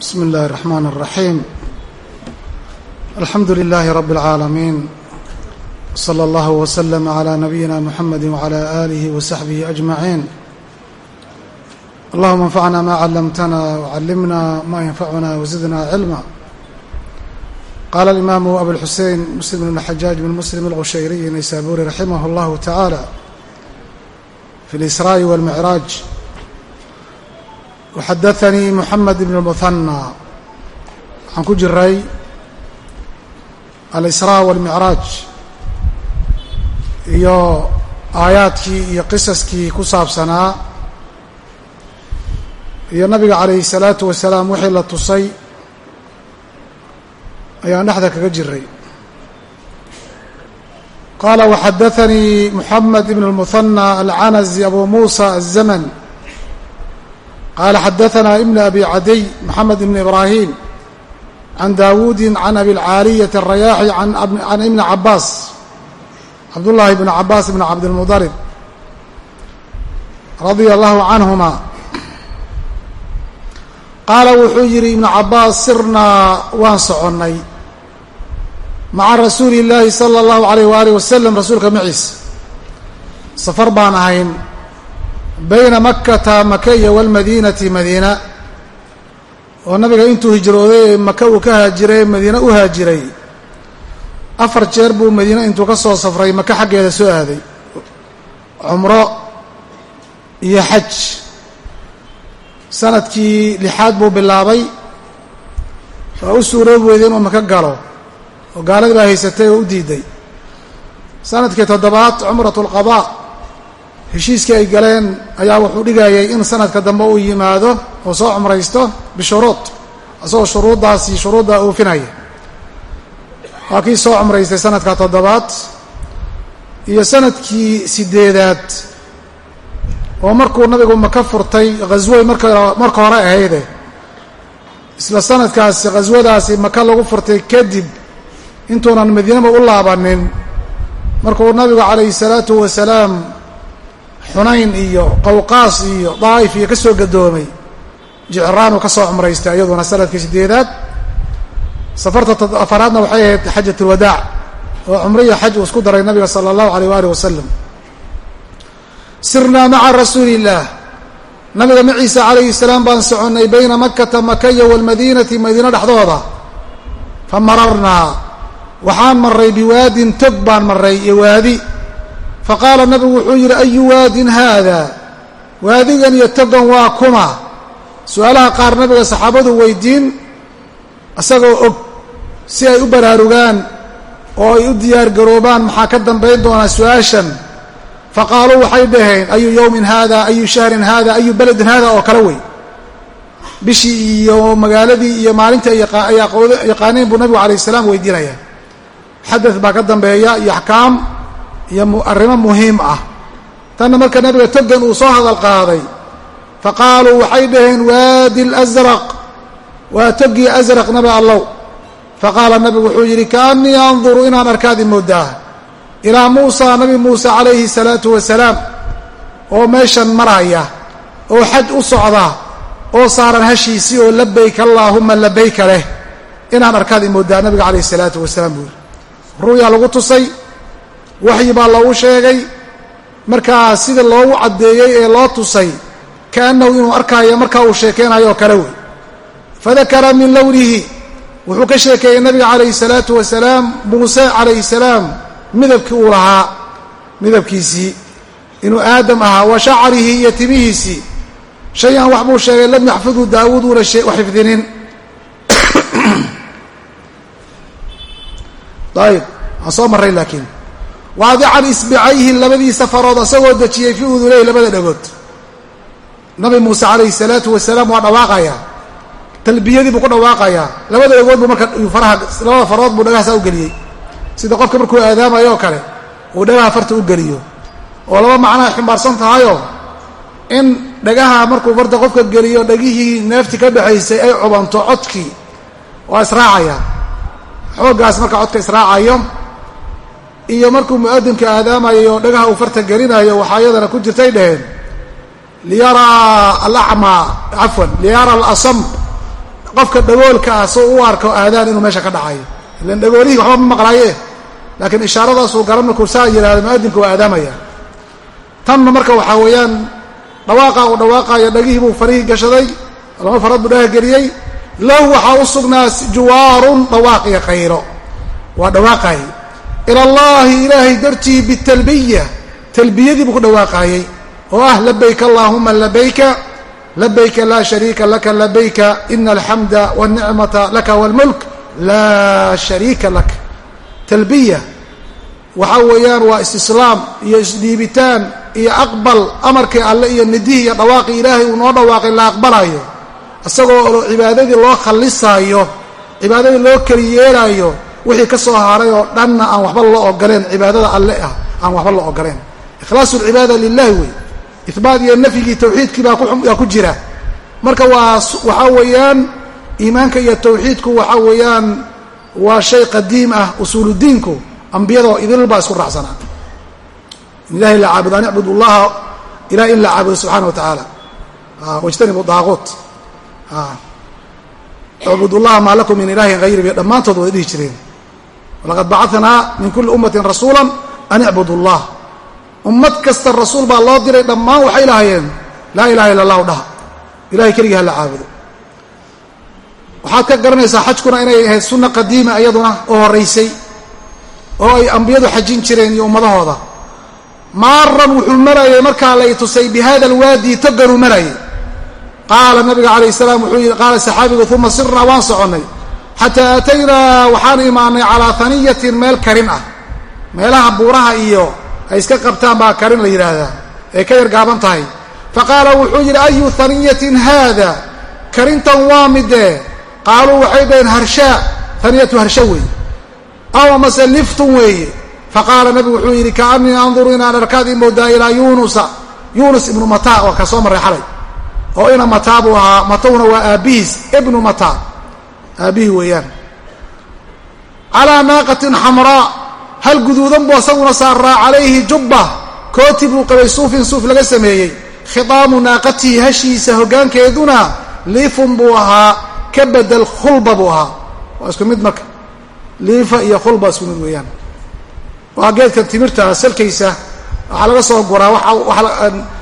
بسم الله الرحمن الرحيم الحمد لله رب العالمين صلى الله وسلم على نبينا محمد وعلى آله وصحبه أجمعين اللهم انفعنا ما علمتنا وعلمنا ما ينفعنا وزدنا علما قال الإمام أبو الحسين مسلم بن الحجاج بن مسلم الغشيري نيسابوري رحمه الله تعالى في الإسراء والمعراج waxadaanii moxamed ibn muhanna waxaan ku jiray alisraa walmicraaj iyo aayaadkii iyo qisaskii ku saabsanaa iyo nabiga calayhi salaatu wasalaam wixii la tusay ayaan dhexda kaga jiray qaala waxadaanii moxamed ibn اlmuhanna alcanazi abu muusa aلzaman qala xadaثna ibn abi cadiy mxamed ibn ibrahim can dawuudi can abi اlcaaliyaةi الrayaaxi can ibni cabaas cabdullaahi bn cabaas bn cabdilmuطalib radia allahu canhuma qaala wuxuu yidhi ibnu cabaas sirnaa waan soconnay maca rasuuli اllaahi salى اllahu alayh waalih wasalam rasuulka maciisa safar baan ahayn bayna makkata maka iyo walmadiinati madiina. Oo nabiga intuu hijrooday maka uu ka haajiray ee madiine u haajiray. Afar jeer buu madiine intuu ka soo safray maka xaggeeda soo aaday. Cumro iyo xaj. Sanadkii lixaad buu bilaabay. Waa u suuroobi weyday inuu maka galo oo gaaladii baa haysatay oo u diiday. Sanadkii toddobaad cumratu lqadaa heshiiskii ay galeen ayaa wuxuu dhigayay in sanadka dambe uu yimaado oo soo cumraysto bishuruud isagoo shuruuddaasi shuruuddaa oofinaya waa kii soo cumraystay sanadka toddobaad iyo sannadkii sideedaad oo markuu nabigu maka furtay ghaswoy marka marka hore ahayde isla sanadkaasi ghaswadaasi maka lagu furtay kadib intuunan madiinaba u laabanin. Markuu nabigu calayhi salaatu wasalaam xunayn iyo qowqaas iyo daa'if iyo ka soo gadoomay jicraanuu ka soo cumraystay iyaduna sannadkii sideedaad safarta afaraadna waxay ahayd xajat ulwadaac oo cumro iyo xaj uu isku daray nabiga sala allahu alayh waalih wasalam sirnaa maca rasuuli illaah nabiga maciisa calayhi salaam baan soconnay bayna makata makaya waalmadiinati madiine dhexdooda. Fa mararnaa. Waxaan maray biwaadin tog baan maray iyo waadi faqaala nabigu wuxuu yidhi ayu waadin haada waadigan iyo togan waa kuma su'aalaha qaar nabiga saxaabadu weydiin isagoo og si ay u baraarugaan oo ay u diyaargaroobaan maxaa ka dambayn doonaa su'aashan faqaaluu waxay dhaheen ayu yowmin haada ayu shahrin haada ayu beledin haada oo kale wey bishii iyo magaaladii iyo maalintii ay yaqaaneen buu nabigu alayh salaam weydiinaya xadad baa ka dambeeya iyo axkaam iyo arrimo muhiim ah. Tanna marka nabiga togan uu soo hadal qaaday faqaaluu waxay dhaheen waadi lasraq waa togii asraq nabi allow. Faqaala nabigu wuxuu yidhi kaannii anduru inaan arkaadi moodaa. Ilaa muusa nabi muuse calayhi salaatu wasalaam oo meeshan maraya oo xaj u socda oo saaran hashiisii oo labayk allaahuma labayka leh inaan arkaadi moodaa nabiga calayhi salaatu wasalaam buu yidhi. Ru'yaa lagu tusay waxyi baa loogu sheegay. Markaa sida loogu caddeeyey ee loo tusay kaannahu inuu arkaayo markaa uu sheekeynayo oo kale wey. Fadakara min lownihi wuxuu ka sheekeeyey nabiga calayhi salaatu wasalaam muuse calayhi salaam midabkii uu lahaa midabkiisii inuu aadam ahaa wa shacarihi iyo timihiisii shay-an wax buu sheegay lam yaxfidhu daawuud uuna xifdinin. Ayib waan soo marray laakiin waadican isbicayhi labadiisa farood asagoo dejiyey fii uduleyh labada dhagood. Nabi muuse calayhi salaatu wasalaam waa dhawaaqayaa talbiyadii buu ku dhawaaqayaa labada dhagood buu marka faraha labada farood buu dhagahaasa u geliyey. Sida qofka markuu aadaamayo oo kale uu dhagaha farta u geliyo. Oo laba macnoay xumbaarsan tahayoo in dhagaha markuu farta qofka geliyo dhagihii neefti ka dhexaysay ay cubanto codkii waa israacaya xooggaas marka codka israacayo iyo markuu mu'adinka aadaamayo dhagaha uu farta gelinayo waxaa iyadana ku jirtay dheheen liyaraa alacmaa cafwan liyaraa alasam qofka dhagoolka ah soo u arko aadaan inuu meesha ka dhacayo ilan dhagoolihii waxba ma maqlaaye laakiin ishaaradaasuu garan markuu saa yidhahdo mu'adinku waa aadaamaya. Tanna marka waxaa weeyaan dhawaaqa uu dhawaaqayo dhagihii buu farihii gashaday lama farad buu dhaga geliyey. Lahu waxaa u sugnaa juwaarun dhawaaq iyo khayro. Waa dhawaaqay ila allaahi ilaahay dartii bitalbiya talbiyadii buu ku dhawaaqaayey oo ah labayk allaahuma labayka labayka laa shariika laka labayka ina alxamda wاlnicmata laka wاlmulk laa shariika lak. Talbiya waxaa weeyaan waa istislaam iyo isdhiibitaan iyo aqbal amarkii alle iyo nidihii iyo dhawaaqii ilaahay uu noo dhawaaqay la aqbalayo. Isagoo cibaadadii loo khallisaayo cibaadadii loo keli yeelaayo wixii ka soo haray oo dhanna aan waxba loo ogoleen cibaadada alle ah aan waxba loo ogoleen ikhlaasu lcibaada lilahi wey. Ihbaat iyo nafyigii tawxiidkii baa ku jira. Marka waa waxaa weeyaan iimaanka iyo tawxiidku waxaa weeyaan waa shay qadiim ah usuuludiinku ambiyadoo idil baa isku raacsanaa in ilahay la caabudo an icbud llaha ilaah in la caabudo subxana wa tacaala. Wajtanibu daaquut. Icbud llaha maa lakum min ilaahin hayri bay dhammaantood wada dhihi jireen walaqad bacanaa min kuli ummatin rasuula an icbud llah ummad kasta rasuul baa loo diray dhammaan waxay lahaayeen laa ilaha illa allahu dhaha. Ilahay keligii hala caabudo. Waxaad ka garanaysaa xajkuna inay ahayd sunna qadiima iyaduna oo horaysay oo ay ambiyadu xajin jireen iyo ummadahooda. Maaran wuxuu marayay markaa lay tusay bi hada alwaadi toganuu marayay. Qaala nabiga calayh salaam wuxuu yidhi qaala saxaabigu uma sirnaa waan soconnay xataa aataynaa waxaan imaanay calaa haniyatin meel karin ah. Meelaha buuraha iyo ay iska qabtaan baa karin la yidhaahdaa ay ka yar gaaban tahay. Faqaala wuxuu yidhi ayu haniyatin haada? Karintan waa midee qaaluu waxay dhaheen harshaa haniyatu harsha weeye aw mase liftun weeye faqaala nabigu wuxuu yidhi kaanii anduru inaan arkaad i moodaa ilaa yunusa. Yunus ibnu mataa waa ka soo marray xalay. Oo ina mataa buu ahaa matowna waa aabbihiis ibnu mataa aabbihii weeyaan. Calaa naaqatin xamraa hal guduudan buu asaguna saaraa calayhi jubba. Kooti buu qabay suufin suuf laga sameeyey. Khitaamu naaqatihi hashiisa hoggaankeeduna liifun buu ahaa ka bedel khulba buu ahaa. Waa isku mid marka. Liifa iyo khulba isku mid weeyaan. Waa geedkan timirta salkaysa waxaa laga soo guraa wax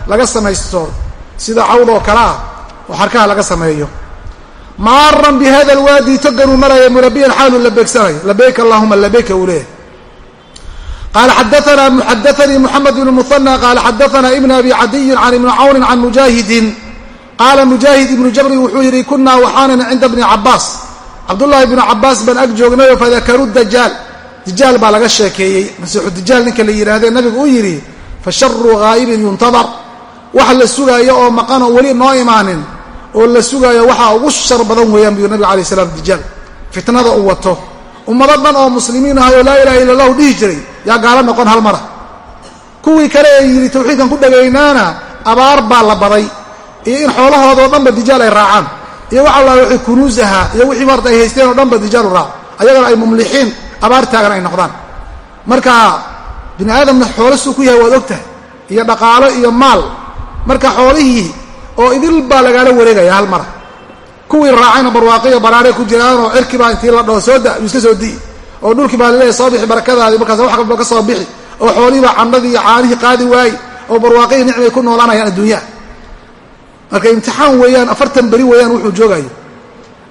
laga samaysto sida cawd oo kale ah oo xarkaha laga sameeyo maaran bi hada alwaadi toganuu maraya murabiyan xaalu labeegsanayo labayk allahuma labayka uu leeyahy qaala xadaana xadaanii moxamed bn muhana qaala xadaana ibn abi cadiyin can ibni cawnin can mujaahidin. Qaala mujaahid ibnu jabrin wuxuu yidhi kunaa waxaanan cinda bni cabaas cabdullaahi bnu cabaas baan ag joognayo fadakaruu dajaal. Dijaal baa laga sheekeeyey. Masiixu dijaal ninka la yidhahdee nabigu uu yidhi fa sharu ghaa'ibin yuntadar. Waxa la sugaayo oo maqan weli noo imaanin oo la sugaayo waxaa ugu shar badan weeyaan buyuu nabiga alay slam dijaal fitnada uu wato. Ummado dhan oo muslimiin ahay oo laa ilaha illa allahu dhihi jiray yaa gaalo noqon hal mara kuwii kale ee yidhi tawxiidkan ku dhagaynaana abaar baa la baday iyo in xoolahoodao dhanba dijaal ay raacaan. Iyo wax alla wixii kunuus ahaa iyo wixii maarta ay haysteen oo dhanba dijaalu raac. Ayagana ay mumlixiin abaar taagan ay noqdaan. Marka bini aadamna xoolo suu ku yahay waad og tahay iyo dhaqaalo iyo maal. Marka xoolihii oo idil baa lagaala wareegaya hal mara kuwii raacayna barwaaqiyo baraare ku jiraanoo cirkii baa intii la dhaho soo da iska soo di'i oo dhulkii baa la leeyahay soo bixi barakadaadii markaas wax kalba ka soo bixi oo xoolihiibaa candhadii iyo caanihii qaadi waaye oo barwaaqihii nicmay ku noolaanayaan adduunyaha marka imtixaan weeyaan afartan beri weeyaan wuxuu joogayo.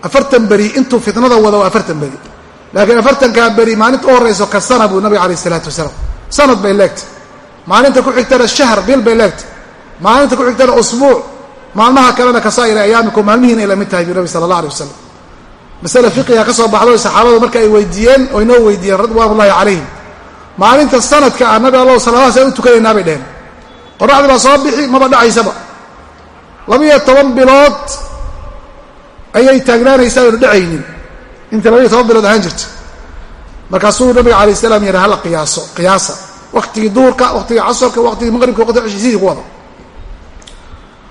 Afartan beri intuu fitnada wado waa afartan beri. Laakiin afartankaa beri maalinta u horrayso ka sana buu nabiga alayh isalaatu wasalaam. Sanad bay leegtay. Maalinta ku xigtana shahr bil bay leegtay. Maalinta ku xigtana usbuuc maalmaha kalena kasaa'ira ayaamikum maalmihiina ay la mid tahay buu nabi sala allah alay wasalam masale fiqiga ka soo baxdo saxaabadu marka ay weydiiyeen oo inoo weydiiyeen ridwaan ullahi calayhim. Maalinta sanadka ah nabi allahu saladaas aan u tukanaynaa bay dheheen. Qoraxdii baa soo bixi maba dhacaysaba. Labiyo toban bilood ayay taagnaanaysaa oonu dhacaynin. Inta labiyo toban bilood ahaan jirta. Markaasuu nabiga alayh salaam yidhi hala qiyaaso qiyaasa. Waktigii duhurka waktigii casarka waktigii maqribka waqtiga cishi sidii ku wada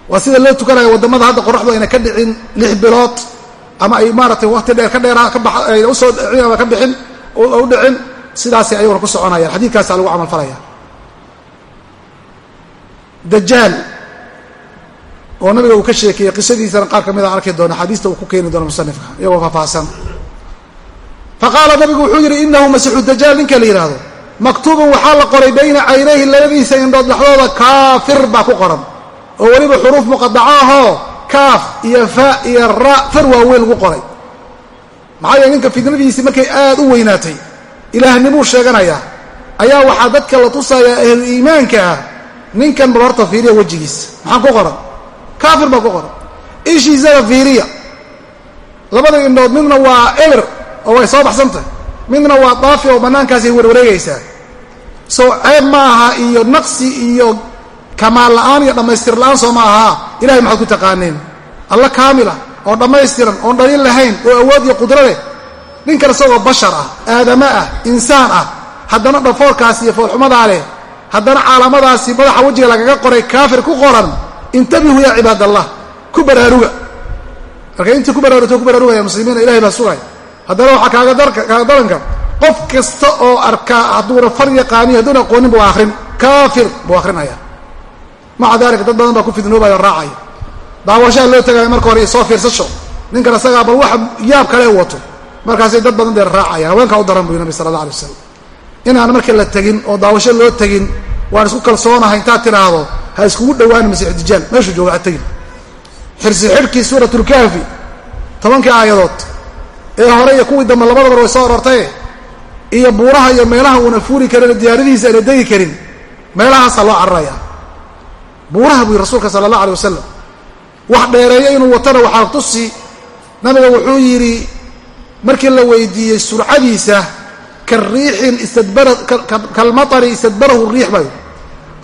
waa sida loo tukanayo waddamada hadda qoraxdu ayna ka dhicin lix bilood ama ay maaratay wakti dheer ka dheera u soo dhicin ama ka bixin u dhicin sidaasay ayaguna ku soconayaan xadiidkaasaa lagu camal falaya dajaal oo nabiga uu ka sheekeeyey qisadiisana qaar ka mid a arki doona xadiista uu ku keeni doono musanifka iyagoo faahfaahsan fa qaala nabigu wuxuu yidhi inahu masiixu dajaal ninka la yidhaahdo. Maktuubun waxaa la qoray bayna caynayhi labadiisa indhood dhexdooda kaafir baa ku qoran oo weliba xuruuf muqadaca ahoo kaaf iyo fa iyo ra far waaweyn lagu qoray. Maxaa yeele ninka fitnadiisii markay aad u weynaatay ilaahnimuu sheeganayaa ayaa waxaa dadka la tusayaa ahlu iimaanka ah ninkan bal horta fiiriya wejigiisa maxaa ku qoran? Kaafir baa ku qoran. Ishiisana fiiriya. Labada indhood midna waa eber oo way soo baxsan tahay midna waa daafi oo bannaankaasay warwareegaysaa. Sow ceeb ma aha iyo naqsi iyo kamaal la'aan iyo dhammaystir la'aan soo ma ahaa ilahay maxaad ku taqaaneen? Alla kaamila oo dhammaystiran oon dhaliil lahayn oo awood iyo qudro leh. Ninkan isagoo bashar ah aadamo ah insaan ah. Haddana dhafoorkaas iyo foolxumadaa leh. Haddana caalamadaasi madaxa wejiga lagaga qoray kaafir ku qoran. Intabihu yaa cibaadallah ku baraaruga. Marka intii ku baraarugto ku baraarugaya muslimiina ilahay baa sugay. Haddana waxaa kaaga daranka qof kasta oo arkaa hadduuna far yaqaaniyo hadduuna aqoonin buu akrin kaafir buu akrinaya maca dalika dad badan baa ku fidnoobaya o raacaya. Daawashaha loo tagaya marka hore soo fiirsasho. Ninkan isagaa bal waxa yaab kale wato. Markaasay dad badan dee raacaya. Haweenkaa u daran buy nabi sala alla alay wasalam inaan marka la tegin oo daawasho loo tegin waan isku kalsoonahay intaad tidhaahdo ha iskugu dhowaanin masiixu dijaal meeshuu jooga ha tegin xirsi xidhkii suuratulkaafi tobankii aayadood. Ee hore iyo kuwii dambe labadaba way soo arortaye iyo buuraha iyo meelaha uuna fuuli karin diyaaradihiisa ayna degi karin meelahaasaa loo cararaya buuraha buu yidhi rasuulka sala allah alay wasalam wax dheereeyo inuu watana waxaa tusi nabiga wuxuu yidhi markii la weydiiyey surcadiisa kariixin istadbara kalmatari istadbarahu riix bay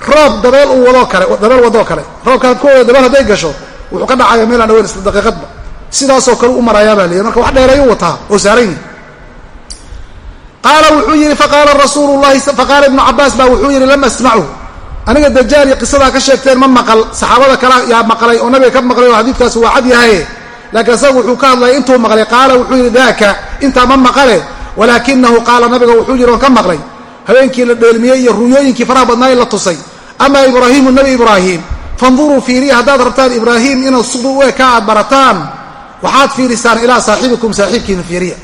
roob dabeel uu wadoo kale dabeel wadoo kale. Roobkaa kuwooda dabeel hadday gasho wuxuu ka dhacaya meelaan dhaweyn isla daqiiqadba. Sidaasoo kale u marayaa baa liyihi marka wax dheereeyu wataa oo saaran yihi qaala wuxuu yidhi faqaala rasuulu llahi faqaala ibnu cabaas baa wuxuu yidhi lam asmachu aniga dajaal iyo qisadaa ka sheegteen ma maqal. Saxaabada kale yaa maqlay oo nabiga ka maqlay oo xadiidkaasi waa cad yahaye laakiin isagu wuxuu ka hadlaya intuu maqlay. Qaala wuxuu yidhi daaka intaa ma maqale. Walaakinahu qaala nabiga wuxuu yidhi oon ka maqlay. Habeenkii la dheelmiyey iyo ruyooyinkii faraha badnaa la tusay. Ama ibraahiimu nebi ibraahim fanduruu fiiriya haddaad rabtaan ibraahim inaad siduu u eka aad barataan waxaad fiirisaan ilaa saaxibikum saaxiibkiina fiiriya.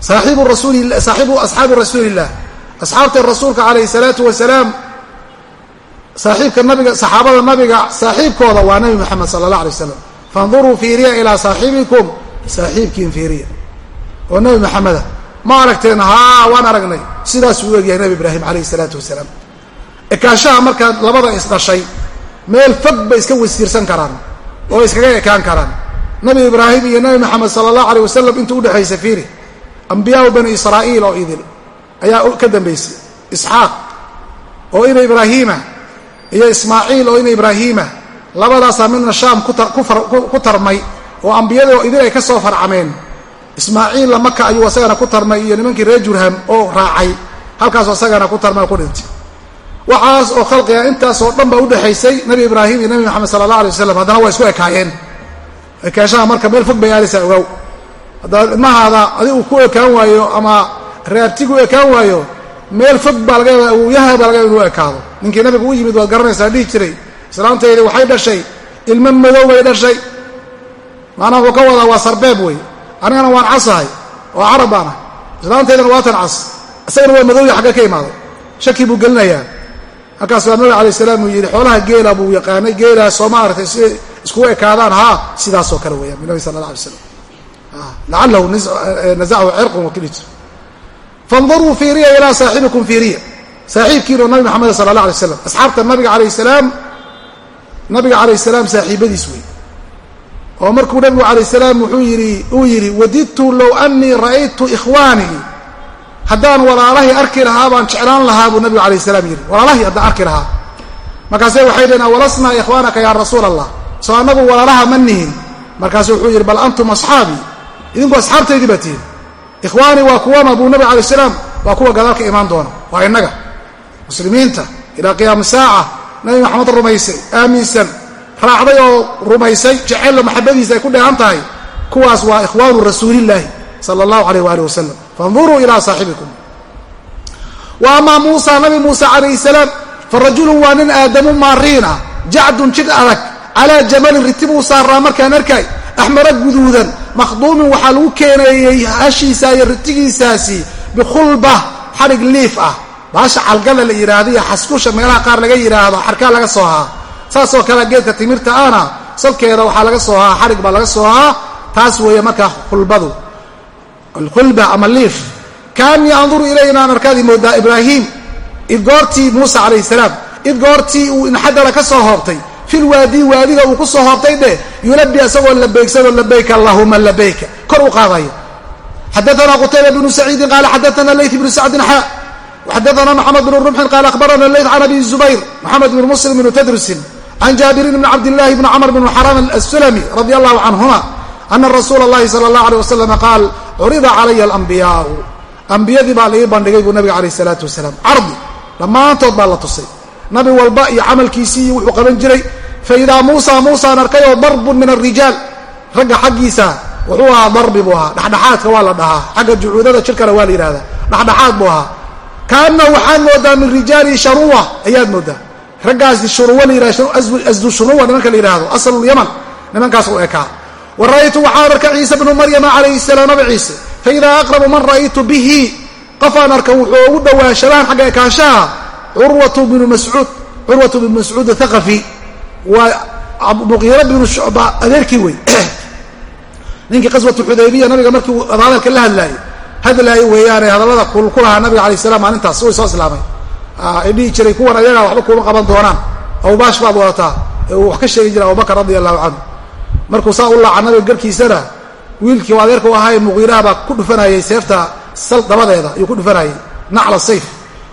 Saaxibu asxaabi rasuuliillah asxaabta rasuulka calayhi salaatu wasalaam saaxiibka nabiga saxaabada nabiga saaxiibkooda waa nabi moxamed sala allah alay wasalam fanduruu fiiriya ilaa saaxibikum saaxiibkiin fiiriya oo nabi maxameda ma aragteen haa waan aragnay. Sidaasuu u egyahay nabi ibraahim calayhi salaatu wasalaam. Ekaashaha markaa labada isdhashay meel fog bay iska wasiirsan karaan oo iskaga ekaan karaan. Nabi ibraahim iyo nabi maxamed sala allahu aleyh wasalam intuu udhexaysa fiiri ambiyaau bani israa'iil oo idil ayaa ka dambaysay isxaaq oo ina ibraahiima iyo ismaaciil oo ina ibraahiima labadaasaa midna shaam ku tarmay oo ambiyadii oo idil ay ka soo farcameen. Ismaaciilla maka ayuu isagana ku tarmay iyo nimankii reer jurham oo raacay. Halkaasoo isagana ku tarmay oo ku dhintay. Waxaas oo khalqiga intaasoo dhan baa udhexaysay nabi ibraahim iyo nabi maxamed sala allah alay wasalam haddana waa isku ekaayeen. Ekaashaha marka meel fog bay aadaysaa ogow. Haddaa ilmahaada adigu ku ekaan waayo ama reabtigu ekaan waayo meel fog baa laga yaaba awowyaha baa laga yaba inuu ekaado. Ninkii nabiga u yimid waad garanaysaa dhihi jiray. Islaamtaydi waxay dhashay ilmo madow bay dhashay. Macnaha wuxuu ka wadaa waa sarbeeb wey anigana waan casahay oo carab baan ah islaamtaydana waatan cas isagana waa madowya xagga ka imaaday shaki buu gelinayaa. Halkaas baa nabiga alay salaam uu yidhi xoolaha geela buu yaqaanay geelaa soo ma aragtay si iskugu ekaadaan haa sidaasoo kale weeyaan binabi sala alla alay slam lacalahu nazachu cirqun wakilij fanduruu fiiriya ilaa saaxibikum fiiriya saaxiibkiinoo nabi maxamed sala allah alay slam asxaabta nabiga alayh salaam nabiga calayh salaam saaxiibadiis wey oo markuu nabigu alayh salaam wuxuu yidhi uu yidhi wadidtu low anii ra'aytu ikhwaanii haddaan walaalahay arki lahaa baan jeclaan lahaa buu nabigu alayh salaam yidhi walaalahay haddaan arki lahaa markaase waxay dhaheen awalasnaa ikhwaanaka yaa rasuula allah soo annagu walaalaha ma nihin markaasu wuxuu yidhi bal antum asxaabii idinku asxaabtaydii baa tihin ikhwaanii waa kuwana buu nabig alay salaam waa kuwa gadaalka imaan doona waa innaga. Muslimiinta ilaa qiyaami saaca nabi maxamed rumaysay aaminsan raacday oo rumaysay jeceella maxabadiisa ay ku dheehan tahay kuwaas waa ikhwaanu rasuulillaahi sala allahu alayh waali wasalam fanduruu ilaa saaxibikum. Wa amaa muusa nabi muuse calayhi salaam fa rajulun waa nin aadamu maariin ah jacdun jidh adag calaa jamalin riti buu saaraa markaan arkay axmara guduudan makhduumin waxaa lagu keeneeyey hashiisa iyo ritigiisaasi bikhulba xadhig liif ah baasha calgala la yidhaahdo iyo xaskusha meelaha qaar laga yidhaahdo xarkaa laga soo haa saasoo kale geedka timirta ahna salkeeda waxaa laga soo haa xadhig baa laga soo haa taas weeye markaa khulbadu alkhulba ama liif kaanii anduru ilay inaan arkaadii moodaa ibraahim id goortii muusa calayhi salaam id goortii uu inxadara ka soo hoobtay fil waadi waadiga uu ku soo hoobtay dheh yulabi isagoo labeegsado labayka allahuma labayka kor u qaadayo xadaana qutayba bnu saciidin qaala xadaana layt bnu sacdin xa xadaana maxamed bn rumxin qaala akhbarana layt can abi zubayr maxamed bn muslim bnu tadrusin can jaabirin bn cabdillahi bni camr bn xaram asulami radi allahu canhuma ana rasuula اllahi sala اllah alيh wasalam qaal curida calaya alambiyaau ambiyadii baa laii bandhigay buu nabiga alayh الsalaatu wasalaam cardi dhammaantood baa la tusay nabi walba iyo camalkiisii iyo wuxuu qaban jiray faidaa muusa muusaan arkayoo darbun min arijaal ragga xaggiisa wuxuu ahaa darbi buu ahaa dhexdhexaadka waa la dhahaa xagga jucuudada jirkana waa la yidhahdaa dhexdhexaad buu ahaa kaana waxaad moodaa min rijaali sharuwa ayaad moodaa raggaasi shuruwa la yidhahdo asdu shuruwa nimanka la yidhaahdo aslulyaman nimankaas u ekaa wa ra'aytu waxaan arka ciise bnu maryama calayhi salaam nabi ciise faidaa aqrabu man ra'aytu bihi qofaan arka wuxuu ugu dhowaa shabahan xagga ekaanshaha curwatu bnu mascuud curwatu bnu mascuud athaqafi waa muqiira bnu shucba adeerkii wey ninkii qaswatu xudaybiya nabiga markii hadalka la hadlaayey hadlaayo weeyaane hadallada ku lahaa nabiga alay salam maalintaas way soo islaamay. Ay dhihi jiray kuwan ayagaa waxba kuma qaban doonaan. Abubaash baad wadataa ee uu wax ka sheegi jiray abubakar radia allahu canhu markuu saa u laaca nabiga garkiisana wiilkii adeerka u ahaa muqiiraha baa ku dhufanayay seefta sal dabadeeda ayuu ku dhufanayay nacla sayf.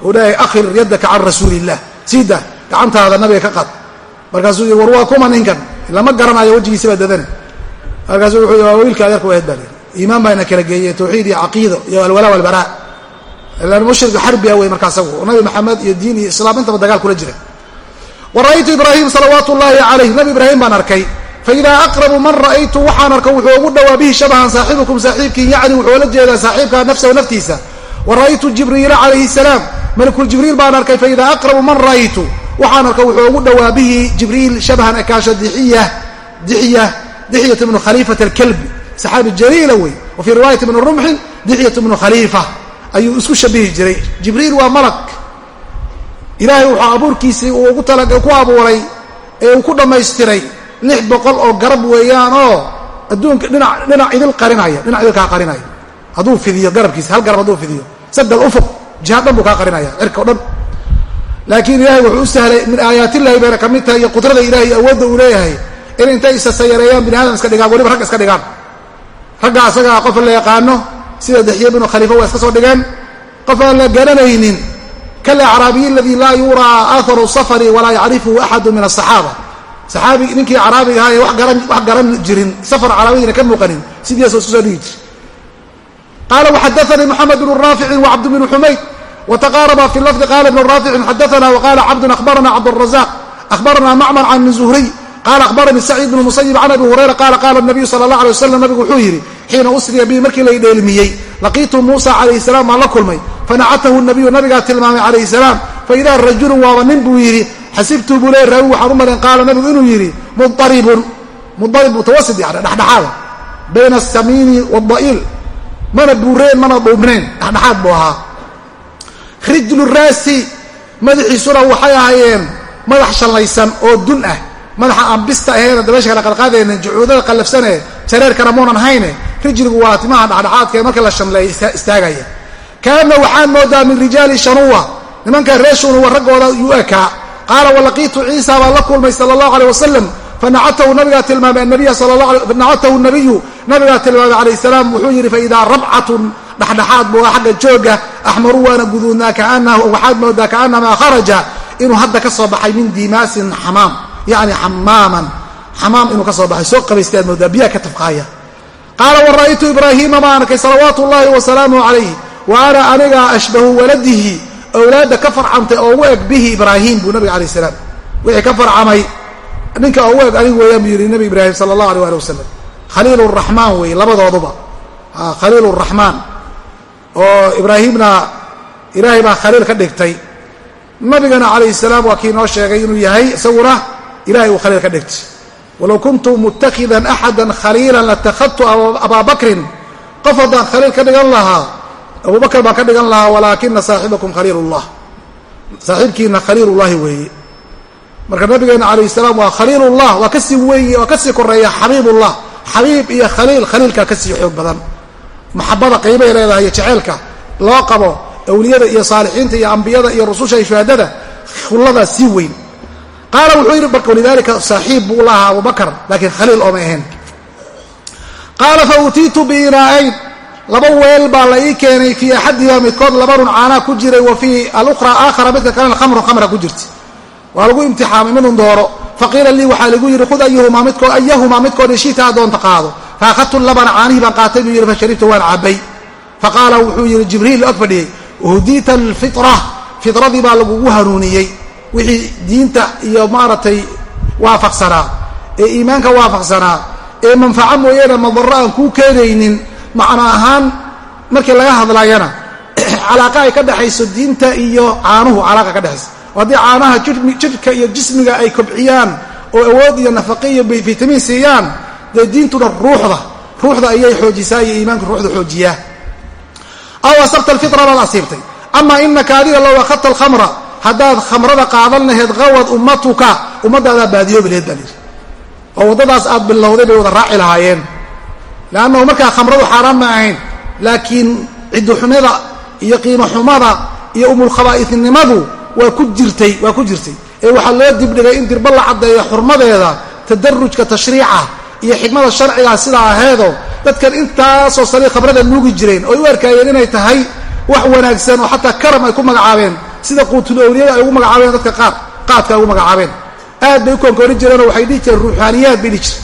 Uu leeyahay akhir yadaka can rasuuli illah siida gacantaada nabiga ka qad markaasuu yii war waa kuma ninkan lama garanayo wejigiisibaa dadane. Markaasuu wuxuu waa wiilka adeerka u ahayd baa lihi iimaan baana kala geeyey tawxiid iyo caqiida iyo alwalaa walbaraa ilan mushrik xarbia wey markaa nabi maxamed iyo diin iyo islaam intaba dagaal kula jira wa ra'aytu ibraahim salawaatu ullaahi calayh nabi ibraahim baan arkay faidaa aqrabu man ra'aytu waxaan arka wuxuu ugu dhowaa bihi shabahan saaxibukum saaxiibkiin yacni wuxuu la jeedaa saaxiibkaa nafsahu naftiisa. Wa ra'aytu jibriila calayhi salaam. Malakuljibriil baan arkay faidaa aqrabu man ra'aytu waxaan arka wuxuu ugu dhowaa bihi jibriil dixiya dixiya dixyat bnu khaliifat alkalbi. Saxaabi jaliila wey wa fii riwaayati bni rumxin dixyat bnu khaliifa. Ayuu isku shabihi jiray. Jibriil waa malag ilaahay wuxuu abuurkiisii uu ugu tala ku abuuray ee uu ku dhammaystiray lix boqol oo garab weeyaan oo adduunka dhinac dhinac idil qarinaya dhinac idil kaa qarinaya. Hadduu fidiyo garabkiisa hal garab hadduu fidiyo. Saddex ufuq jiha dhan buu kaa qarinaya cirka o dhan laakiin ilaahay wuxuu u sahlay min aayaatillahi bayna ka mid tahay iyo qudrada ilahay awoodda uu leeyahay in intay isasayareeyaan bini aadam iska dhigaan weliba rag iska dhigaan. Ragga asagaa qof la yaqaano sida daxiye binu khaliifa waa iska soo dhigeen qof aan la garanaynin kalacraabiyi aladii laa yuraa aatharu safari walaa yacrifuhu axadu min asaxaaba saxaabi ninkii caraabiga ahaa ee wax garan jirin safar caraabadiina ka muuqanin sidiiasoo isku soo dhigi jir. Qaala waxadaanii moxamed bnu raaficin wacabd bnu xumayd wtaqaaraba fi lafdi qala ibnu raaficin xadaana waqala cabdun akhbarana cabdrazaq akhbarana macmar can zuhriy qala akhbaranii saciid bnu musayib can abi hurayra qala qala nabiyu sala allah alay wasalam nabigu wuxuu yidhi xiina usriya bihi markii lay dheelmiyey laqiitu muusa calayhi salaam baan la kulmay fanacatahu nabiyu nabigaa tilmaamay calayhi salaam faidaa rajulun waaba nin buu yidhi xasibtuu buu leey raawi waxaan u malayn qaala nabigu inuu yidhi mudaribun mudarib mutawasit yani dhexdhexaada bayna asamiini waada'iil mana buureen mana dhuubnayn dhexdhexaad buu ahaa rijlu raasi madaxiisuna waxay ahaayeen madax shallaysan oo dun ah. Madaxa aan bista ahayn dabeesha kala qalqaadaynin jucuudada qallafsane jareerkana muunan hayne rijligu waa timaha ee marka la shamleeya istaagaya. Kaana waxaad moodaa min rijaali shanuwa nimanka reer shanuwa raggooda yuu ekaa. Qaala walaqiitu ciisa baan la kulmay sala allahu aleyh wasalam fanacatahu nabigaa tilmaamay anabiya fanacatahu nabiyu nabigaa tilmaamay calayh salaam wuxuu yidhi faidaa rabcatun dhexdhexaad buu xagga jooga axmaru waana guduudnaa kaanahu waxaad moodaa kaanamaa kharaja inuu hadda ka soo baxay min dimaasin xamaam yani xamaaman xamaam inuu ka soo baxay soo qabaystaad moodaa biyaha ka tafqaaya qaala wa ibraahiima baan arkay salawaatu ullaahi wasalaamuhu calayh wa ana anigaa ashbahu waladihi owlaadda ka farcamtay oo ugu eg bihi ibraahim buu nabiga alayh salaam wixii ka farcamay ninka ugu eg anigu weeyaan buu yidhi nabi ibraahim sala allah alay ali wasalam khaliil raxmaan weeye labadooduba khaliil raxmaan oo ibraahimna ilaahay baa khaliil ka dhigtay. Nabigana calayhi salaam waa kii noo sheegay inuu yahay isaguna ilahay uu khaliil ka dhigtay. Walow kuntu mutakhidan axada khaliilan latakhadtu abaa bakrin qof haddaan khaliil ka dhigan lahaa abubakr baan ka dhigan lahaa walaakina saaxibakum khaliilullah. Saaxiibkiina khaliilullahi weeye. Marka nabigeena calayh salaam waa khaliilullah waa ka sii weeye waa ka sii koreeya xabiibullah. Xabiib iyo khaliil khaliilkaa ka sii xoog badan maxabada qiibay leedahay iyo jeceelka loo qabo awliyada iyo saalixiinta iyo ambiyada iyo rususha iyo shuhadada hulladaa sii weyn. Qaala wuxuu yidhi marka walidaalika saaxiib buu lahaa abubakar laakiin khaliil oomay ahayn. Qaala fa utiitu biinaa'ayn laba weel baa la ii keenay fii axadihimaa midkood laba run caanaa ku jiray wa fii alukhra aakhara midka kalena khamrun khamra ku jirta waa lagu imtixaamay midun dooro. Faqiila lii waxaa lagu yidhi khud ayuhumaa midkood ayahumaa midkood ishiita adoonta qaado faahadtu labana caanihii baan qaatay buu yidhi fasharibta waan cabbay faqaala wuxuu yidhi jibriil og fadhiyey uhdiita alfitra fitradii baa lagugu hanuuniyey wixii diinta iyo maaragtay waafaqsanaa ee iimaanka waafaqsanaa ee manfaco mooyaane madaro aan kuu keenaynin macno ahaan markii laga hadlayana calaaqa ay ka dhexayso diinta iyo caanuhu calaaqa ka dhexaysa haddii caanaha jidhka iyo jismiga ay kobciyaan oo awood iyo nafaqe iyo fitamiin siiyaan dee diintuna ruuxda ruuxda ayay xoojisaa iyo iimaanku ruuxda xoojiyaa. Aw asabta alfitra baad asiibtay ama inaka adiga low akhadta alkhamra haddaad khamrada qaadan laheed qawad ummatuka ummaddaadaa baadiyoobi laheed baa lihi oo waddadaas aad bilowday bay wada raaci lahaayeen. Leannahu markaa khamradu xaaraan ma ahayn laakiin cidduxumada iyo qiimo xumada iyo umulkhabaa'isnimadu waa ku jirtay waa ku jirtay. Ee waxaa loo dibdhigay in dirba la caddeeyo xurmadeeda tadarujka tashriica iyo xikmada sharcigaa sidaa aheedo dadkan intaasoo sali khamrada nuugi jireen oo u arkaayeen inay tahay wax wanaagsan oo xataa karam ay ku magacaabeen sida quutul awliyada ay ugu magacaabeen dadka qaar qaadka ay ugu magacaabeen. Aad bay u koonkoori jireenoo waxay dhihi jireen ruuxaaniyaad bay dhihi jireen.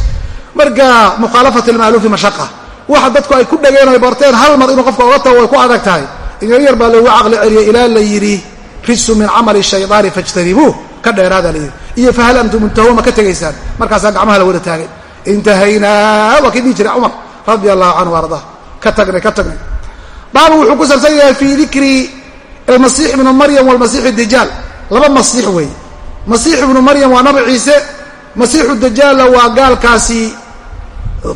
Marka mukhaalafat alma'luufi mashaqa waxa dadku ay ku dhageen ay barteen hal mar inuu qofka oga tago way ku adag tahay inyar yar baa loogu caqli celiyay ilaa la yidhi rijsu min camali shaydaani fajtanibuuh ka dheeraada la yidhi. Iyo fahal antum muntahuun ka tegaysaan. Markaasaa gacmaha la wada taagay intahaynaa waa kii dhihi jiray cumar radia allahu canhu ardaa ka tagnay ka tagnay. Baabu wuxuu ku saabsan yahay fii dikri almasiix ibnu maryam walmasiix dajaal. Laba masiix weeye. Masiix ibnu maryam waa nabi ciise masiixu dajaalla waa gaalkaasi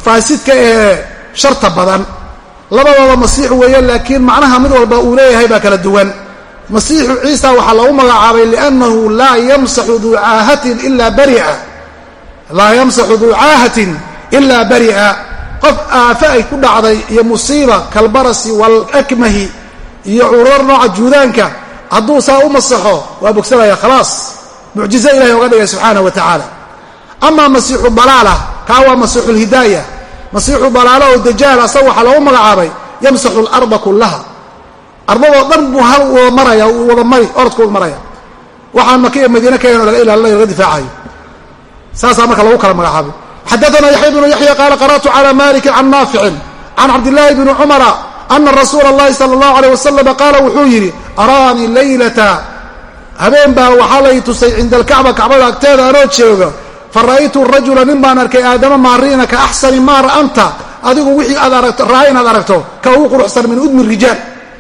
faasidka ee sharta badan. Labadooda masiix weeye laakiin macnaha mid walba uu leeyahay baa kala duwan. Masiixu ciisa waxaa loogu magacaabay liannahu laa yamsaxu duu caahatin ilaa baria laa yamsaxu duu caahatin ilaa bari'a. Qof aafe ay ku dhacday iyo musiiba kalbarasi walakmahi iyo curuur nooca juudaanka hadduu saa u masaxo waa bogsanaya khalaas. Mucjizo ilahay oga dhigay subxaanah wa tacaala. Amaa masiixu dalaala kaa waa masiixu lhidaaya masiixu dalaala oo dajaal asaga waxaa loogu magacaabay yamsaxu alarda kullaha. Ardadoo dhan buu hal wada maraya wada mari orodku maraya. Waxaan maka madiine kaen ilaa laga difaacayo saasaa marka lagu kala magacaabay xadaana yaxya bnu yaxya qaala qara'tu cala malikin can naaficin can cabdillaahi bni cumara ana rasuula اllahi sala اllahu aleyh wasalam qaala wuxuu yidhi araanii laylata. Habeen baa waxaa lay tusay cinda alkacba kacbada agteeda anoo jooga. Fara'aytu rajula nin baan arkay aadama maariina ka axsani maa ra'anta adigu wixii aad aragto raa inaad aragto ka ugu quruxsan min udmi rijaal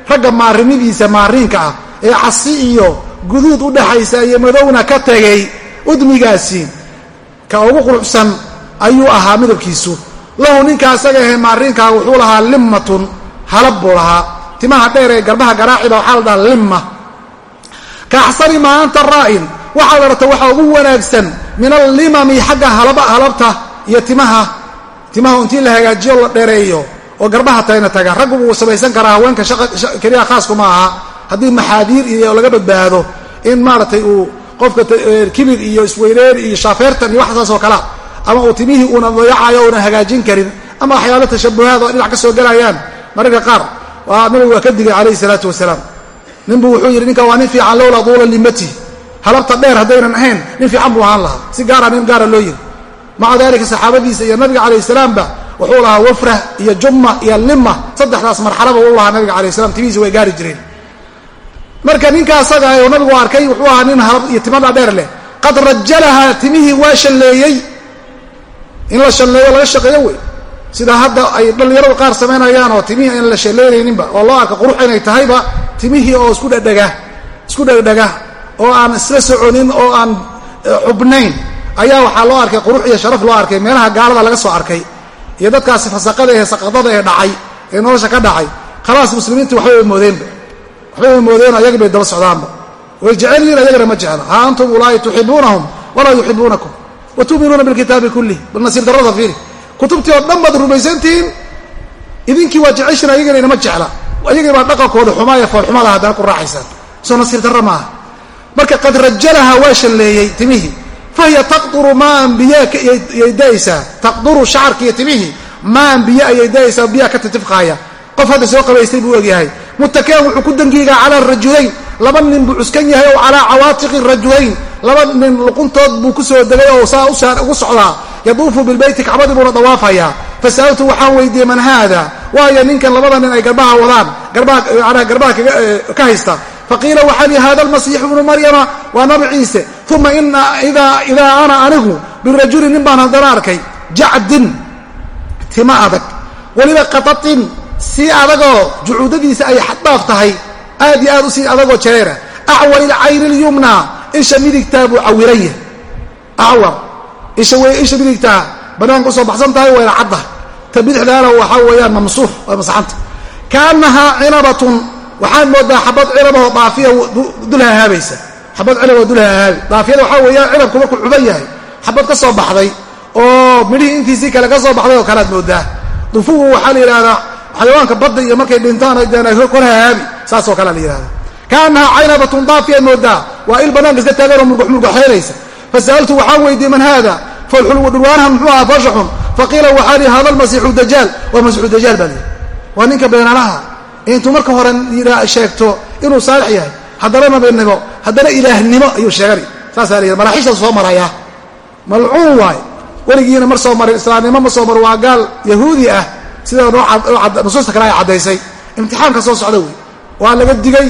ragga maarimidiisa maariinka ah ee casi iyo guduud u dhaxaysa iyo madowna ka tegay udmigaasi ka ugu quruxsan ayuu ahaa midabkiisu. Lahu ninka asaga ahe maariinkaa wuxuu lahaa limmatun halab buu lahaa. Timaha dheer ee garbaha garaaciba waxaa la dhaha limma. Ka axsani maa anta raa'in waxaad aragta waxaa ugu wanaagsan min allimami xagga halabta iyo timaha. Timaha intii la hagaajiyo la dheereeyo oo garbaha tagna taga. Raggu wuu samaysan karaa haweenka keliya khaaska ma aha. Haddii maxaadiir iyo laga badbaado in maaragtay uu qofka kibir iyo isweyneer iyo shaafeertan iyo waxsaas oo kalea ama uu timihii uuna dayacayo una hagaajin karin ama waxyaalo tashabuhaad oo dhinac ka soo gelayaan mararka qaar nabigu waa ka digay calayhi salaatu wasalaam. Ninbuu wuxuu yidhi ninkan waa nin fiican lowlaa duula limati. Halabta dheer haddaynan ahayn nin fiican buu ahaan lahaa si gaara nin gaara loo yiri maca dalika saxaabadiisa iyo nabiga calayh salaamba wuxuu lahaa wafrah iyo jumma iyo lima saddexdaas marxalaba u lahaa nabiga alay slam timihiisa way gaari jireen marka ninka asaga oo nabigu arkay wuxuu ahaa nin halab iyo timadha dheer leh. Qad rajalahaa timihii waa shalleeyey. In la shalleeyo laga shaqeeyo wey. Sida hadda ay dhallinyaradu qaar samaynayaan oo timihii aan la shalleynayninba oo loo arka qurux inay tahayba timihii oo isku dhedhega isku dhegdhega oo aan isla soconin oo aan xubnayn. Ayaa waxaa loo arkay qurux iyo sharaf loo arkay meelaha gaalada laga soo arkay iyo dadkaasi fasaqada ee saqadada ee dhacay ee nolosha ka dhacay. Khalaas muslimiintu waxbay moodeenba waxbay moodeen ayagi bay daba socdaanba. Way jecel yihiin ayagana ma jecla. Ha antum ulaahi tuxibuunahum walaa yuxibuunakum wa tu'minuuna bilkitaabi kulih bal nasiir fiiri. Kutubtii oo dhan baad rumaysantihiin idinkii waa jeceshin ayagana inama jecla. Ayagii baa dhaqankooda xumaa foolxumada haddana ku raaxaysaan. Soo nasiir darra maaha. Marka qad rajalaha waa shalleeyey timihii fahiya taqduru maan biyaa yay da'aysaa taqduru shacarki iyo timihii maan biyo ayay da'aysaa biyaa ka titifqaaya qof hadda soo qabaystay buu egyahay muttakian wuxuu ku dangiigaa calaa rajulayn. Laba nin buu cuskan yahay oo calaa cawaatiqi rajulayn. Laba nin luquntood buu ku soo degay oo saa ugu socdaa yaduufu bilbeyti kacbadii buuna dawaafayaa fasa'altu waxaan weydiiyey man haada? Waayo ninkan labada nin ay garbaha wadaan. Garbaha garbaha ka haysta. Faqiila waxaa li hada almasiixu ibnu maryama waa nabi ciise. Uma idaa ana anigu birajuli nin baan haddana arkay. Jacdin tima adag. Weliba qatatin si adagoo jucuudadiisa ay xaddaaf tahay aad iyo aad u sii adagoo jareera. Acwar ilcayni lyumna isha midigtaa buu cawiran yahay acwar isha midigtaa banaanka u soo baxsan tahay wayna cadda. Ta bidixdaana waxaa weeyaan mamsuux waa masaxanta. Kaannahaa cinabatun waxaad moodaa xabad cinaboo daafiya dul hahaabaysa. Xabad cinaboo dul hahaabi. Daafiyada waxaa weeyaan cinabku markuu cuban yahay xabad ka soo baxday oo midhihii intiisii kale ka soo baxday oo moodaa. Waxaa la yidhahdaa xayawaanka badda iyo markay dhintaan kor hahaabi saasoo kalea la yihahda kaannahaa caynabatun daafiya moodaa waa il banaanka iska taaganoo murguxmurguxeynaysa fasa'altu waxaan weydiiyey man haada? Dhulwaanahan muxuu ahaa fashaxun faqiila waxaa lii hada almasiixu dajaal. Waa masiixu dajaal baa lihi waa ninka beenalaha intuu marka hore sheegto inuu saalix yahay. Haddana nabinimo haddana ilaahnimo ayuu sheegani saasaa la yidhi. Maraaxiisha soo maraya. Malcuun waay. Weligiina mar soo marin islaamnimo ma soo marin waa gaal yahuudi ah sida nusuusta kale ay caddaysay. Imtixaanka soo socda wey. Waa laga digay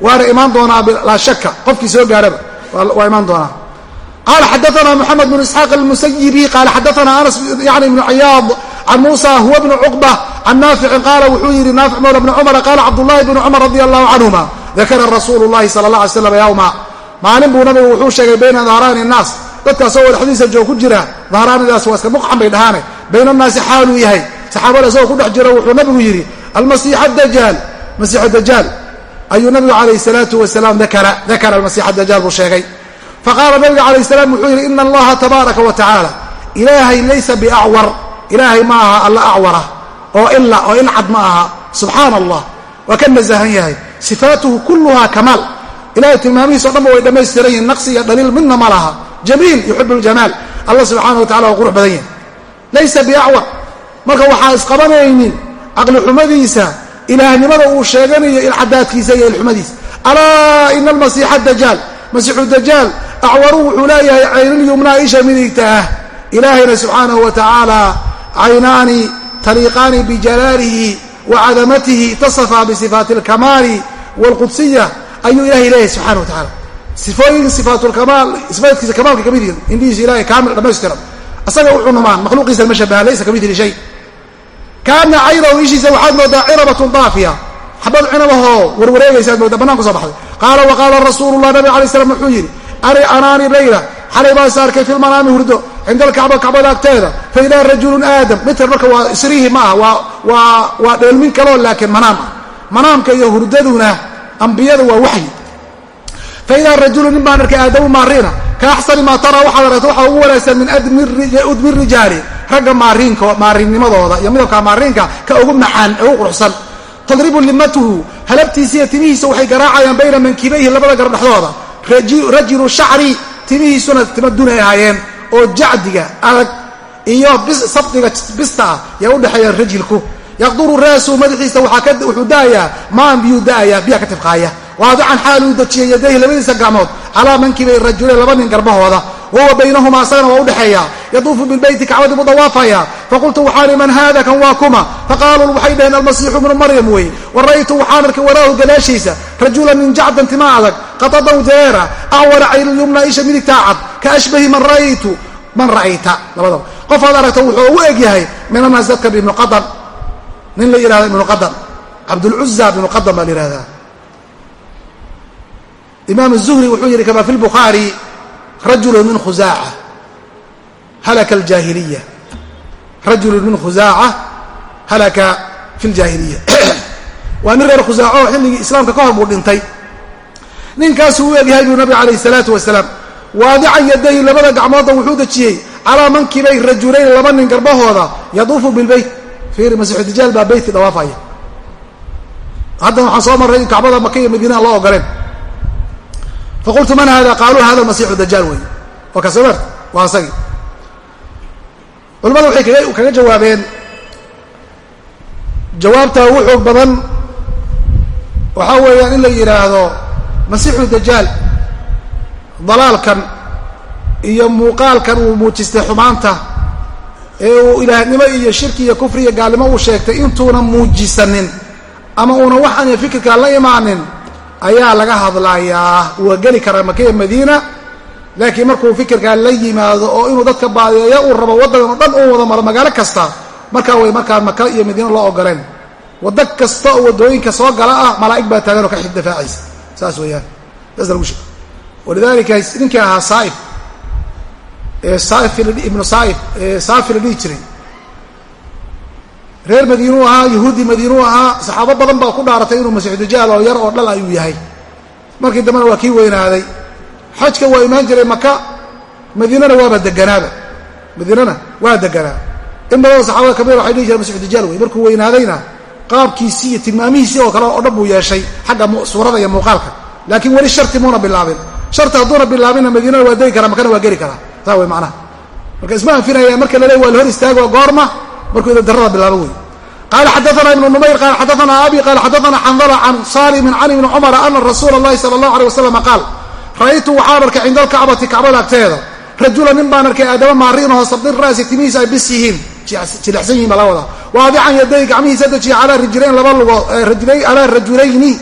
waana imaan doonaa laa shaka qofkii soo gaarhaba waa imaan doonaa. Qala xadaana mxamed bn isxaaq almusayibi qala xadaana anas yani ibnu ciyaad can muusa huwa bnu cuqba can naaficin qaala wuxuu yidhi naafic mawla bni cumara qaala cabdullahi bni cumar radi allahu canhuma dakara rasuulu llahi sala allah alay slam yowma maalin buu nabigu wuxuu sheegay bayna dahraani innaas dadkaasoo dhexdiisa joog ku jira dahraanidaas waa iska muqxan bay dhahaane. Bayna annaasi xaaluu yahay saxaabada isagoo ku dhex jira wuxuu nabigu yidhi almasiix dajaal. Masiix dajaal ayuu nabigu calayh salaatu wasalaam dakara dakara almasiix dajaal buu sheegay. Faqaala nabiga calayh salaam wuxuu yidhi ina allaha tabaaraka wa tacaala ilaahay laysa biacwar ilaahay ma aha alla acwara oo ila oo ilcad ma aha subxaana allah waa ka nasahan yahay. Sifaatuhu kulluhaa kamaal. Ilahay tilmaamihiis o dhanba way dhammaystiran yihiin naqsi dhaliil midna ma laha. Jamiil yuxibu ljamaal allah subxaana wa tacala waa qurux badan yahay. Laysa biacwar marka waxaa isqabanaynin caqlixumadiisa ilaahnimada uu sheeganayo ilcadaadkiisa iyo ilxumadiisa. Alaa ina almasiixa dajaal masiixu dajaal acwaru wuxuu leeyahay caynulyumnaa isha midigta ah. Ilaahayna subxaanahu wa tacaala caynaani taliiqaani bijalaalihi wa cadamatihi itasafaa bisifaati alkamaali waalqudsiya ayuu ilahay leeyahay subxana wa tacala sifooyin sifaatulkamaal sifaatkiisa kamaalka ka mid yihiin indhihiisa ilahay kaamil dhammaystiran. Asaga u cunumaan makhluuqiisa ma shabaha laysa kamidli shay kaana caynahu ishiisa waxaad moodaa cinabatun daafiya. Xabad cinabahoo warwareegaysaad moodaa bannaan ku soo baxday. Qaala wa qaala rasuulullah nabig alay slam wuxuu yidhi ari anaani layla xalay baa is fi lmanaami hurdo cinda alkacba kacbada agteeda fa idaa rajulun aadam. Midkan marka waa isriihi ma waa waa waa dheelmin kaloo laakiin manaam ah. Manaamka iyo hurdaduna ambiyada waa waxyi. Fa idaa rajulun nin baan arkay aadamu maariina ka axsani maa tara waxaad aragta waxaa ugu wanaagsan min udmi rijaali ragga maariinka maariinnimadooda iyo midabka maariinka ka ugu macaan ee ugu quruxsan. Tadribu limatuhu halabtiisiiyo timihiisa waxay garaacayaan bayna mankibayhi labada garab dhexdooda rajilu shacri timihiisuna tima dunay ahaayeen oo jacdiga adag iyo sabdiga bista ah yaa udhexeeya rajilku. Yaqduru raasu madaxiisa wuxuu da'ayaa maan biyuu da'ayaa biyaa ka tifqaaya. Waadican xaaluu dajiyay yadayhi labadiisa gacmood calaa mankibay rajuleen laba nin garbahooda. Wahuwa baynahumaa asagana waa udhexeeya yaduufu bilbeyti kacbadii buu dawaafaya faqultu waxaani man haada kan waa kuma faqaaluu waxay dhaheen almasiixu bnu maryam wey wara'aytu waxaan arkay waraahu gadaashiisa rajulan min jacdan tima adag qatadan jareera acwara caynulyumna isha midigtaa cad ka ashbahi man ra'aytu man ra'ayta labadaba qofaad aragta wuxuu ugu eg yahay min annaas dadka ibnu qadan nin la yihahda ibnu qadan cabdulcuza ibnu qadan baa la yihahdaa imaam الzuhri wuxuu yihi kama fi lbukhaari rajulu min khusaaca halaka aljaahiliya rajulu min khusaaca halaka fi ljaahiliya waa nin reer khusaaco xilligii islaamka ka hor buu dhintay ninkaasuu u egyahay buu nabiga calayh salaatu wasalaam waadican yadayhi labada gacmoodda wuxuu dejiyey calaa mankibay rajulayn laba nin garbahooda yaduufu bilbeyt fiiri masiixu dijaal baa beyti dhawaafaya haddan waxaan soo marray kacbada maka iyo madiina aan loo ogoleen faqultu man hada qaaluu hada masiixu dajaal wey waa asagii culamada waxay kaga jawaabeen. Jawaabtaa ugu xoog badan waxaa weeyaan in la yidhaahdo masiixu dajaal. Dalaalkan iyo muuqaalkan uu muujistay xumaanta ee uu ilaahnimo iyo shirki iyo kufri iyo gaalnimo uu sheegtay intuuna muujisanin ama uuna waxaan fikirkaan la imaanin ayaa laga hadlayaa. Waa geli karaa maka madiina laakiin markuu fikirkaa la yimaado oo inuu dadka baadeeyo uu rabo waddagan oo dhan uu wada maro magaalo kasta markaa way markaa maka iyo madiina loo ogoleen. Waddo kasta oo waddooyinka soo gala ah malaa'ig baa taagan oo ka xig dafaacaysa saas weeyaan. Saasa lagu sheeg walidaalika ninkii ahaa saaif ee saaif ibnu saaif ee saafi la dhihi jiray. Reer madiinuu ahaa yahuudi madiinuu ahaa saxaabo badan baa ku dhaaratay inuu masiixu dajaal oo yar oo dhal ayuu yahay. Markii dambena waa kii weynaaday xajka waa imaan jiray maka madiinana waaba deganaaba madiinana waa deganaa in badanoo saxaabada kamida waxay dhihi jireen masiixu dajaal wey markuu weynaadayna qaabkiisii iyo tilmaamihiisii oo kale oo dhan buu yeeshay xagga suurada iyo muuqaalka laakiin weli sharti muuna bilaabin sharti hadduuna bilaabinna madiinana waa degi karaa makana waa geli karaa saa wey macnaha marka isma anfinaya marka la leey waa la hor istaago goorma markuu idadarada bilaabo wey qala xadaana ibnu numayr qala xadaana abi qala xadaana xandala can salimin can ibni cumara ana rasuula اllahi sala اllahu alيh waslama qaal ra'aytu waxaan arkay cinda alkacbati kacbada agteeda rajula nin baan arkay aadama maariinoo sabdin ra'si timihiisa ay bis yihiin jilicsan yihiin baa wadaa waadican yaday gacmihiisa dejiya calaa rijlayn laba lugood calaa rajulayni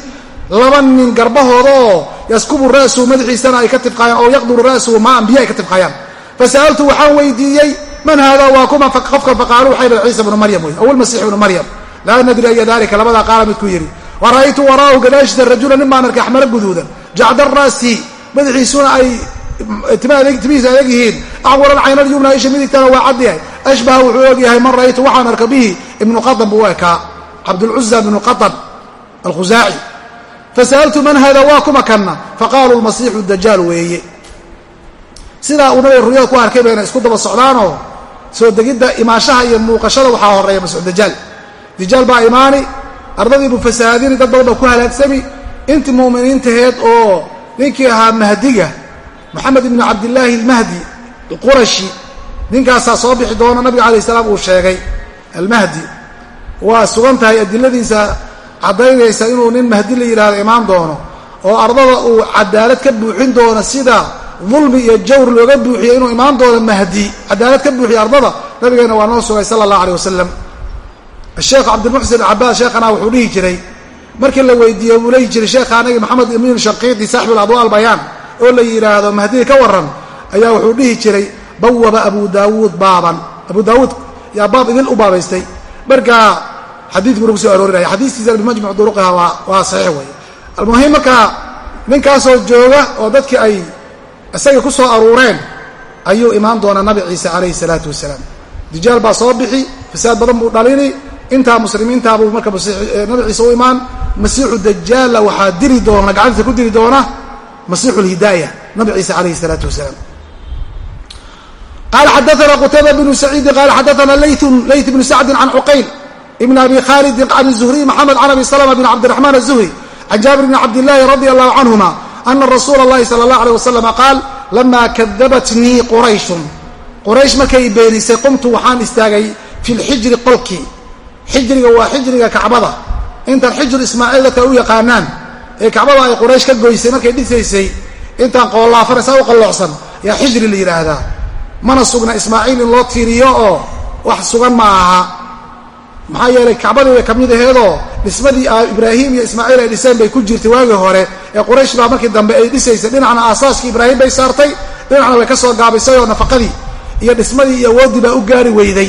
laba nin garbahooda oo yaskubu ra'suhu madaxiisana ay ka tifqaayaan oo yaqduru ra'suhu maan biyo ay ka tifqaayaan fasa'altu waxaan weydiiyey man hada waa kuma qofkan faqaaluu waxay dhahen ciisa ibnu maryam wey aw lmasiix ibnu maryam laa nadri aya dalika labadaa qaala midkuu yidhi wa ra'aytu waraahu gadaashiisa rajula nin baan arkay axmaro guduudan jacda ra'si madaxiisuna ay timihiisa adag yihiin. Acwar alcayna alyumna isha midigtana waa cad yahay. Ashbaha wuxuu og yahay man ra'aytu waxaan arka bihi ibnu qadan buu ekaa cabdulcuza ibnu qadan alkhusaaci fasa'altu man hada waa kuma kanna. Faqaaluu lmasiixu dajaal weeye. Sidaa uu nabiga ruyada ku arkay bayna isku daba socdaanoo soo degidda imaashaha iyo muuqashada waxaa horreeya masiixu dajaal dajaal baa imaani ardadii buu fasahaadini dad badan baa ku halaagsami intii mu'miniintaheed oo ninkii ahaa mahdiga moxamed ibnu cabdillaahi almahdi alqurashi ninkaasaa soo bixi doona nabiga calayh salaam uu sheegay almahdi waa sugan tahay adiladiisa caddaynaysa inuu nin mahdi la yidhahdo imaan doono oo ardada uu cadaalad ka buuxin doono sida dulmi iyo jawr looga buuxiyo inuu imaan doono mahdi. Cadaalad ka buuxiyo ardada nabigeena waa noo sugay sala allah aleyh wasalam sheekh cabdilmuxsin cabaas sheekhana wuxuu dhihi jiray markii la weydiiye wuu leehi jiray sheekha anagi maxamed ibn shaqiidi saaxibu ladwa albayaan oo la yidhaahdo mahdi ka waran ayaa wuxuu dhihi jiray bawaba abu daawuud baaban. Abu daawuud yaa baab idin u baabaystay. Markaa xadiidku lagu soo aroorinaya xadiistiisana bimajmuc duruqiha waa saxiix weeye. Almuhim markaa ninkaasoo jooga oo dadkii ay isaga ku soo aruureen ayuu imaan doonaa nabi ciise calayhi salaatu wasalaam. Dijaal baa soo bixi fasaad badan buu dhalini intaa muslimiintaabuu marka eh, nabi ciise u imaan masiixu dajaalla waxaa diri doona gacantiisa ku diri doona masiixu lhidaaya nabi ciise calayhi isalaatu wasalaam. Qala xadaana qutayba bnu saciidin qala xadaana leyt bnu sacdin can cuqayl ibn abi khalidin can zuhriy maxamed can abi salma bn cabdiraxmaan azuhri can jaabir bni cabdillaahi radia allahu canhuma ana rasuula allahi sala allah aleyh wasalama qaal lama kadabatnii qurayshun. Quraysh markay beenisay qumtu waxaan istaagay fi lxijri qolkii xijriga waa xijriga kacbada. Intaan xijru ismaaciil dadka u yaqaanaan ee kacbada ay quraysh ka goysay markay dhisaysay intaan qoolaafana saa u qalloocsan yaa xijri la yidhaahdaa mana sugna ismaaciil in loo tiiriyo oo wax sugan ma aha. Maxaa yeelay kacbadii bay ka mid aheedoo dhismadii ibraahim iyo ismaaciil ay dhiseen bay ku jirtay waagii hore ee quraysh baa markii dambe ay dhisaysay. Dhinacna aasaaskii ibraahim bay saartay dhinacna way ka soo gaabisay oo nafaqadii iyo dhismadii iyo awooddii baa u gaari weyday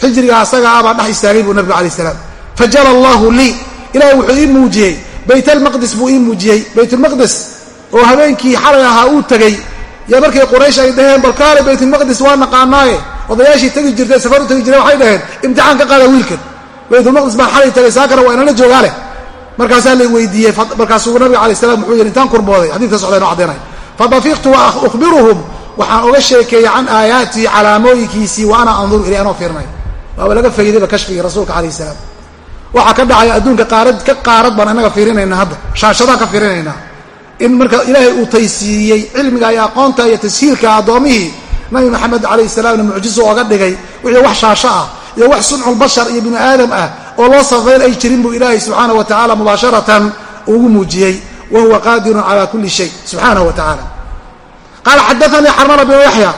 xijriga asaga ah baa dhex istaagay buu nabigu alay salaam. Fajala allahu lii. Ilaahay wuxuu ii muujiyey baytalmaqdis buu ii muujiyey. Baytulmaqdes oo habeenkii xalay ahaa uu tegey iyo markii quraysh ay dhaheen bal kaale baytulmaqdis waa naqaanaaye odayaashii tegi jirtay safar u tegi jireen waxay dhaheen imtixaan ka qaada wiilkan. Baytulmaqdis baan xalay tagay saakana waa inala joogaa leh. Markaasaa la weydiiyey markaasuu nabiga alay slam wuxuu yidhi intaan kurbooday. Xadidka socda ino caddaynay fadafiqtu wa ukhbiruhum waxaan oga sheekeeyey can aayaatii calaamooyinkiisii wa ana anduru ilay anoo fiirnay waaba laga faydayba kashfigii rasuulka alayh salaam. Waxaa ka dhacaya adduunka qaarad ka qaarad baan inaga fiirinaynaa hadda. Shaashadaan ka fiirinaynaa in marka ilaahay uu taysiiriyey cilmiga iyo aqoonta iyo tashiilka addoommihii nabi maxamed calayh salaamna mucjizo oga dhigay wixii wax shaasho ah iyo wax sunculbashar iyo bini aadam ah oo loo safayn ay jirin buu ilaahay subxaanah wa tacala mubaasharatan ugu muujiyey wa huwa qaadirun cala kuli shay subxaanahu wa tacala qala xadaanii xarmana bnu yaxya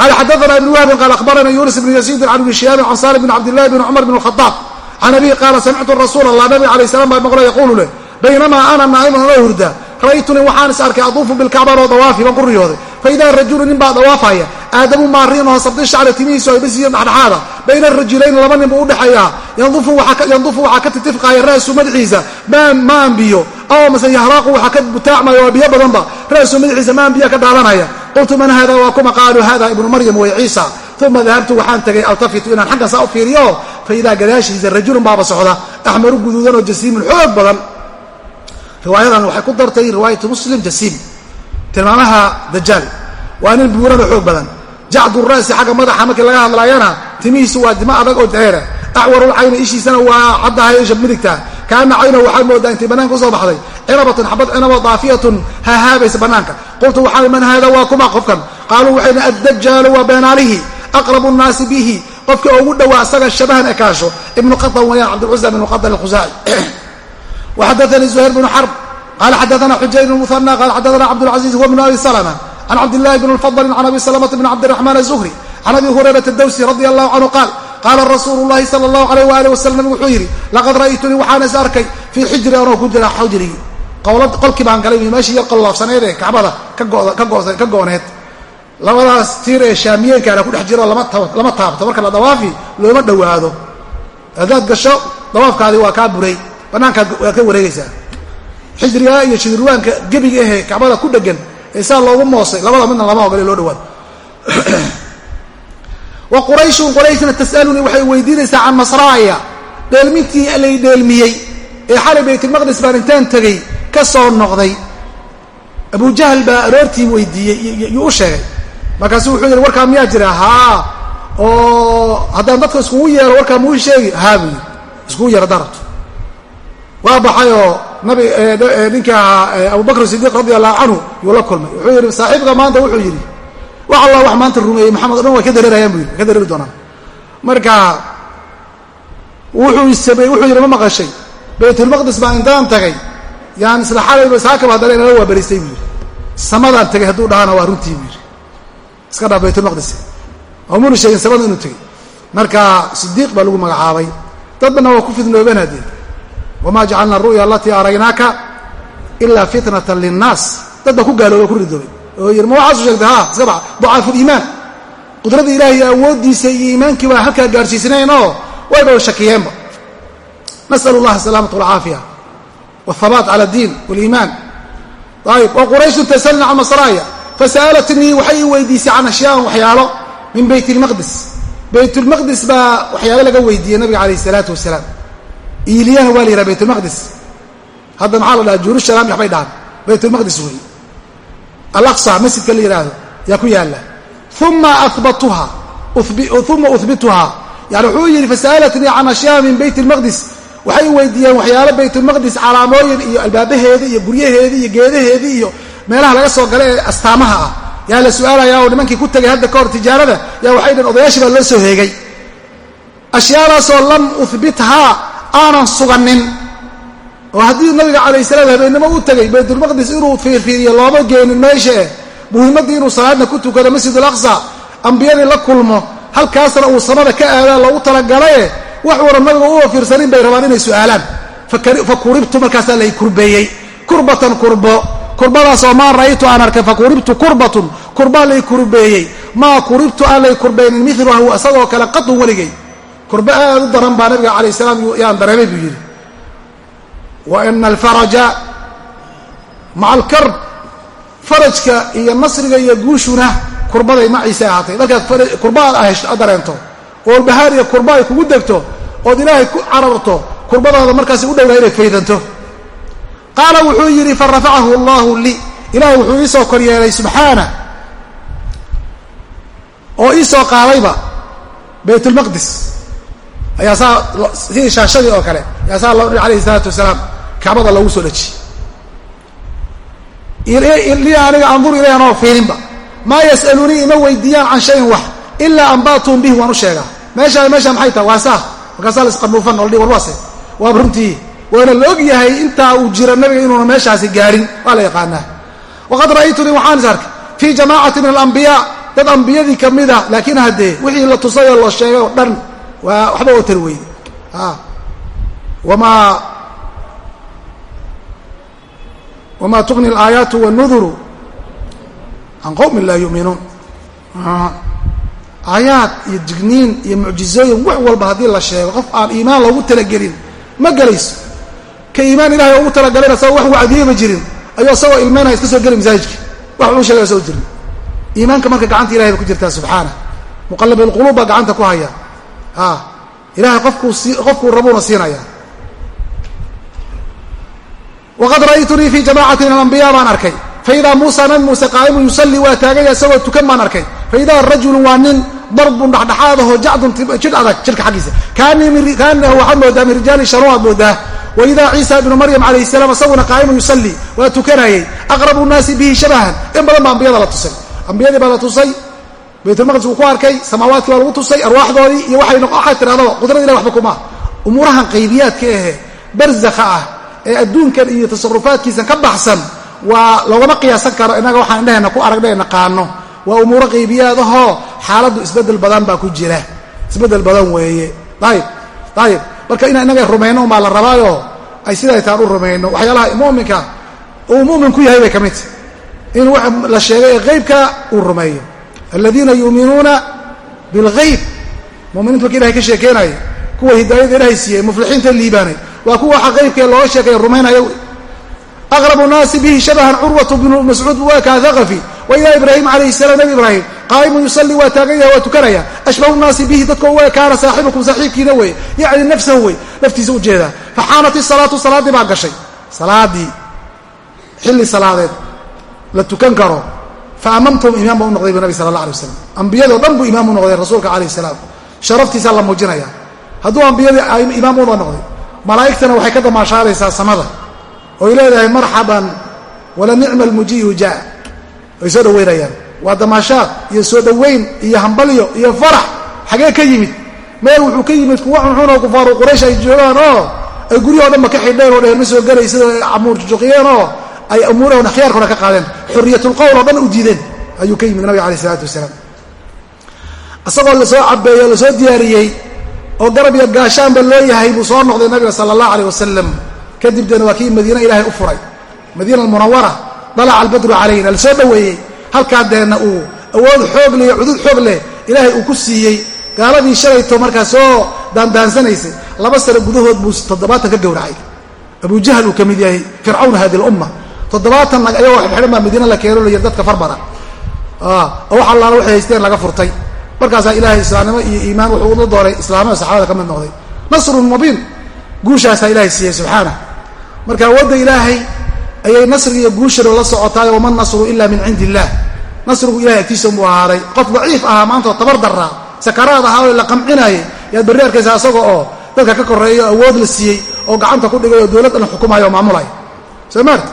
qala xadaana ibn wahbin qaala akhbarana yunis bn yaziidin can ibni shihaabin can salim bn cabdillahi bn cumar bn khadaab can abihi qaala samictu rasuul allah nabiga alayh salam baa maqlo yaquulu leh baynamaa ana naa'iman oo hurda ra'aytunii waxaan is arkay aduufu bilkacbanoo dawaafi baan ku riyooday faidaa rajulu nin baa dawaafaya aadamu maariinoo sabdi shacri timihiisu ay bisiyo dhexdhexaada bayna rajulayni laba nin buu udhexeeyaa yandufu waxaa ka titifqaaya ra'su madaxiisa maan biyo aw mase yahraaqu waxaa ka butaacmaya waa biyo badanba ra'su madaxiisa qultu man hada waa kuma qaaluu hada ibnu maryam way ciisa uma dahabtu waxaan tegay altafitu inaan xaggan saa u fiiriyo faidaa gadaashiisa rajulun baaba socda axmaru guduudan oo jasiimun xoog badan riwaayadan waxay ku dartay riwaayatu muslim jasiim tilmaamaha dajaal waa nin buuran oo xoog badan jacdu ra'si xagga madaxa markii laga hadlaayana timihiisu waa dimo adag oo daheera acwarul cayni ishiisana waa caddahay isha midigta kaana caynahu waxaad moodaa intay banaanka u soo baxday. Cinabatan xabad cinabo daafiyatun hahaabaysa banaanka qultu waxaa man haada? Waa kuma qofkan. Qaaluu waxay dhen addajaalu waa beenaalihi aqrabu nnaasi bihi. Qofka ugu dhowaa isaga shabahan ekaasho. Ibnu qatan wayaan cabdilcuza bn qatan alkhusaaci waxadaanii zuhayr bnu xarb qala xadaana xujayr bn muhanna xadaana cabdulcaziiz huwa bnu abi salama. Can cabdillahi bn lfadli can abi salamata bn cabdiraxmaan azuhri can abi hurayrata dawsi radi allahu canhu qaal qaala rasuulu llahi sala allahu alayh waali wasalam wuxuu yidhi laqad ra'aytunii waxaan is arkay fii xijri anoo ku jira xujrigii qolkii baan galay meeshii yar qallafsaneed ee kacbada ka gooneed labadaas tiir ee shaamiyeenkaana ku dhex jiro lama taabto marka la dawaafi looma dhowaado hadaad gasho dawaafkaadii waa kaa buray banaankaad waad ka wareegaysaa xijrigaa iyo shidurwaanka gebiga ahee kacbada ku dhegan ee saa loogu moosay labada midna lama ogole loo dhawaado wa qurayshun qurayshna tas'alunii waxay weydiinaysaa can masraaya dheelmintii lay dheelmiyey ee xalay baytulmaqdis baan intaan tegey ka soo noqday. Abujahl baa aroortii weydiiyey yuu u sheegay. Markaasuu wuxuu yidhi warkaa miyaa jira? Haa. Oo haddaan dadka iskugu yeero warkaa muu sheegi. Haa buu yidhi. Iskugu yeero haddaan rabto waa baxayoo nabi ninkii ahaa abubakr sidiiq radi allahu canhu yuu la kulmay. Wuxuu yidhi saaxiibka maanta wuxuu yidhi wax allah wax maanta rumeeyey maxamed o dhan way ka dareerayaan bu yidhi ka dareeri doonaan. Marka wuxuu samey wuxuu yidhi ma maqashay? Baytulmaqdis baan intaan tagay. Yaan isla xalayba saakaba haddana inala waabarisay buu yidhi. Samadaan tegay hadduu dhahana waa runtii buu yidhi. Iska dhaaf baytulmaqdis. Omuna sheegin samada inuu tegey marka sidiiq baa lagu magacaabay. Dad badna waa ku fidnoobeen haddee wma jacalna aru'ya alatii araynaaka ila fitnata linnaas. Dad baa ku gaalooba ku ridoobay oo yidhi ma waxaasu sheegtay ha iska bax dacaafu liimaan qudradda ilahi iyo awooddiisa iyo iimaankii baa halkaa gaarsiisnayn oo wayba shakiyeenba nas'al اllaha asalaamata walcaafiya wاthabaat cala اdiin wاliimaan ayb wa qurayshun tasalna can masraaya fasa'alatnii waxay ii weydiisay can ashyaan waxyaalo min bayt اlmaqdis bayt اlmaqdis baa waxyaalo laga weydiiyey nabiga calayh الsalaatu wasalaam iiliyana waa la yidhaha baytulmaqdis hadda maxaa la dhaha jerusalem waxbay dhahaan baytulmaqdis wey alaqsa masjidka la yidhaahdo yaa ku yaalla. Uma abatuha uma uhbituhaa yani wuxuu yidhi fasa'alatnii can ashyaa min bayt اlmaqdis waxay weydiiyeen waxyaalo baytulmaqdis calaamooyin iyo albaabaheedi iyo guryaheedi iyo geedaheedi iyo meelaha laga soo gala ee astaamaha ah. Yaa la su'aalaya oo nimankii ku tegay hadda kahor tijaarada yaa waxay dhaheen odayaashii baa loo soo heegay. Ashyaadaasoo lam uhbithaa aanan suganin oo haddii nabiga calayh salaam habeennimo u tegay baytulmaqdis inuu fiirfiiriyo looma geenin meesha eh muhiimaddii inuu salaadna ku tukado masjid alaqsa ambiyadii la kulmo halkaasna uu samada ka aadaa loogu talagalaye wax waran nabiga uba fiirsanin bay rabaan inay su'aalaan. Fa kuribtu markaasaa lay kurbeeyey. Kurbatan kurbo. Kurbadaasoo maa ra'aytu aan arkay fa kuribtu kurbatun. Kurbaa lay kurbeeyey. Maa kuribtu aan lay kurbeynin miluhu isagoo kale qatun weligay. Kurbe aad u daran baa nabiga calayh salaam yaan dareemay buu yidhi wa ina alfaraja maca alkarb farajka iyo nasriga iyo guushuna kurbaday maciise ahaatay markaad kurba aad dareento. Oo bahaar iyo kurba ay kugu degto ood ilaahay ku cararto kurbadaada markaasi u dhowdaa inay faydanto qaala wuxuu yidhi farafacahu allahu lii ilaah wuxuu iisoo kor yeelay subxaana oo iisoo qaadayba baytulmaqdis ayaa saa sidii shaashadii oo kale ayaa saa loo dhihi alayhi salaatu wasalaam kacbada loogu soo dhejiyey li aniga anduru ilayhan oo fiilinba maa yas'aluunii ima weydiiyaan can shayin wax ilaa ambatuum bihi waan u sheegaa. Meeshaa meeshaa maxay tahay? Waa saa. Markaasaa la isqanuufan oo la dhihi waaba runtii. Waana la og yahay intaa uu jiro nabiga inuuna meeshaasi gaarin waa la yaqaanaa. Waqad ra'aytunii waxaan is arkay fii jamaacati min alambiyaa dad ambiyadii ka a laakiin haddee wixii la tusay oo la sheegay oo dhan waa waxba oo tari weyde wamaa wamaa tuqni alaayaatu wannuduru can qowmin laa yu'minuun aayaad iyo digniin iyo mucjizooyin wax walba haddii la sheego qof aan iimaan loogu talagelin ma gelayso ka iimaan ilahay ugu talagalayna asagoo wax wacdiyeyba jirin ayuu asagoo ilmeynaya iska soo geli masaajidka wax uu sheegay soo jirin. Iimaanka marka gacanta ilahay ba ku jirtaa subxaana. Muqallab alquluub baa gacanta ku haya ilahay qofkuu si qofkuu rabuuna siinaya waqad ra'aytunii fii jamacati min alambiya baan arkay. Faidaa muusa nabi muuse qaa'imun yusalli waa taagaya isagoo tukan baan arkay. Faidaa rajulun waa nin darbun dhexdhexaadaho jacdun jidh adag jidhka xaggiisa. Kaanahu waxaad moodaa min rijaali shanuun aad moodaa. Waidaa ciisa ibnu maryam calayh salaam isaguna qaa'imun yusalli waa tukanayay. Aqrabu nnaasi bihi shabahan in badan baa ambiyada la tusay. Ambiyadii baa la tusay baytulmaqdis wuu ku arkay samaawaadkii baa lagu tusay arwaaxdoodii iyo waxay waxaa tirahdaba qudrada ilahi waxba kuma umuurahan qaybiyaadka ahe barzakha ah ee adduunkan iyo tasarufaadkiisan ka baxsan waa loogama qiyaasan karo innaga waxaan indhaheenna ku aragna naqaano waa umuuro qaybiyaadahoo xaaladdu isbeddel badan baa ku jira. Isbeddel badan weeye. Ayib ayib marka inaan innaga rumayno umbaa la rabaayo ay siday taan u rumayno. Waxyaalaha muminka uu mumin ku yahay bay ka mid. Tahy in wax la sheegay ee qaybka uu rumeeyo aladiina yuuminuuna bilgayb muminiintu marka ilahay ka sheekeenaya kuwa hidaayada ilahay siiyey muflixiinta liibaanay waa kuwa waxa qaybkee looga sheekaya rumaynaya aqrabu naasi bihi shabahan curwatu bnu mascuud wakaa haqafi wa ibraahim calayhi salaam nabi ibraahim qaa'imun yusalli waa taagan yahay waa tukanaya. Ashbahu naasi bihi dadka u ekaana saaxibukum saaxiibkiina wey yacni nafsahu wey naftiisa u jeedaa faxaanat isalaatu salaaddii baa gashay. Salaadii xilli salaadeed la tukan karo fa amamtum imaam baa u noqday bu nabi sala allah alay waslam ambiyado dhan buu imaam u noqday rasuulka calayh salaam sharaftiisaa la muujinaya hadduu ambiyadii imaam uba noqday malaa'igtana waxay ka damaashaadaysaa samada oy leedahay marxaban wala nicma almujiiu jaa way soo dhaweynayaan waa damaashaad iyo soo dhoweyn iyo hambalyo iyo farax xagee ka yimid meel wuxuu ka yimid kuwa xunxun oo kufaaru quraysh ay joogaan oo ay guryahoo dhanba ka xidheen oo dheer ma soo gelay sida camuur jujuqiyeen oo ay umuurahon akhyaarkuna ka qaadeen xuriyatulqowl oo dhan u diideen ayuu ka yimid nabiga alayh isalaatu wasalaam. Isagoo la soo cabeeyey la soo diyaariyey oo garab iyo gaashaanba loo buu soo noqday nabiga sala allah aleyh wasalam kadib deena waa kii madiine ilaahay u furay. Madiina almunawara dalaca albadru calayna la soo dhoweeyey. Halkaa deenna uu awood xoog leh iyo cudud xoog leh ilaahay uu ku siiyey. Gaaladii shalayto markaa soo daandaansanaysay laba sano gudahood buu toddobaatan ka gowracay. Abujahal uu ka mid yahay fircawn hadi lumma toddobaatan nag ayagoo xidhan baa madiine la keeno layi dadka farbara. Oo wax allaala waxay haysteen laga furtay. Markaasaa ilaahay islaamnimo iyo iimaan wuxuu ula doonay islaamada saxabada ka mid noqday. Nasrun mubiin guushaasaa ilaahay siiyey subxaana. Marka awoodda ilaahay ayay nasriga iyo guushana la socotaay waman nasru ila min cindi illaah nasrigu ilahay agtiisa unbuu ahaaday. Qof daciif ahaa maantao tabar daraa sakaraad ahaa la qamcinaayay yaad berri arkaysa asaga oo dadka ka koreeyo awood la siiyey oo gacanta ku dhigay oo dowlad dhan xukumayo oo maamulaya soo maarta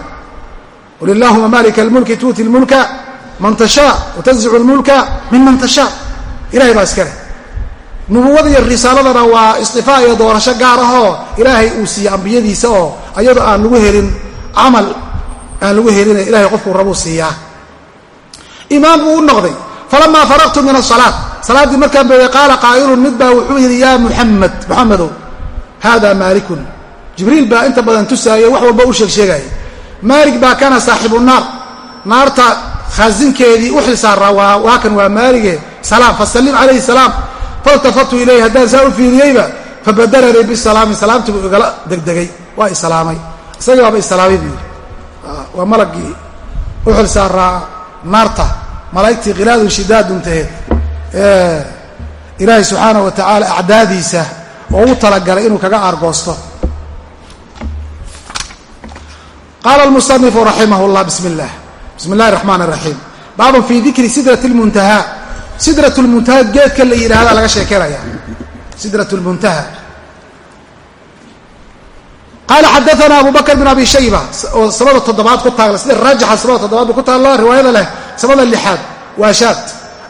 qul illaahuma malika almulki tuuti lmulka man tashaa watanzicu lmulka minman tashaa ilahay baa iska leh nubuwada iyo risaaladana waa istifaa iyo doorasho gaar ahoo ilaahay uu siiyey ambiyadiisa oo ayadoo aan lagu helin camal aan lagu helin ilahay qofkuu rabuu siiyaa. imaam buu u noqday falamaa faraqtu min asalaat salaaddii markaan beegay qaala qaa'ilun mid baa wuxuu yidhi yaa muxamed baa inta badan tusaayay wax walba u maalik baa kana saaxibu naar. Naarta khaasinkeedii u xilsaaraa waa kan waa maalige. Salaam fasallim calayhi salaam. Faltafatu ilayhi haddaan saa u fiiriyeyba fabadaranii bisalaami salaamtii buu igala degdegay. Waa islaamay isagii baaba islaamay buu yidhi. Waa malagii u xil saaraa naarta. Malaa'igtii khilaadun shidaadun taheed ee ilaahay subxaana wa tacaala acdaadiisa oo u talagalay inuu kaga aargoosto qaala almusanifu raximah llah bismi illah bismi illahi raxmaan raxiim baabun fii dikri sidrat lmuntahaa sidrat lmuntaha geedka la yidhaahdaa laga sheekeynaya sidrat lmuntaha qaala xadaana abu bin abi shayba oo samada toddobaad ku taagla sida raajixa samada toddobaad ba ku taalla riwaayada leh samada lixaad waa shaad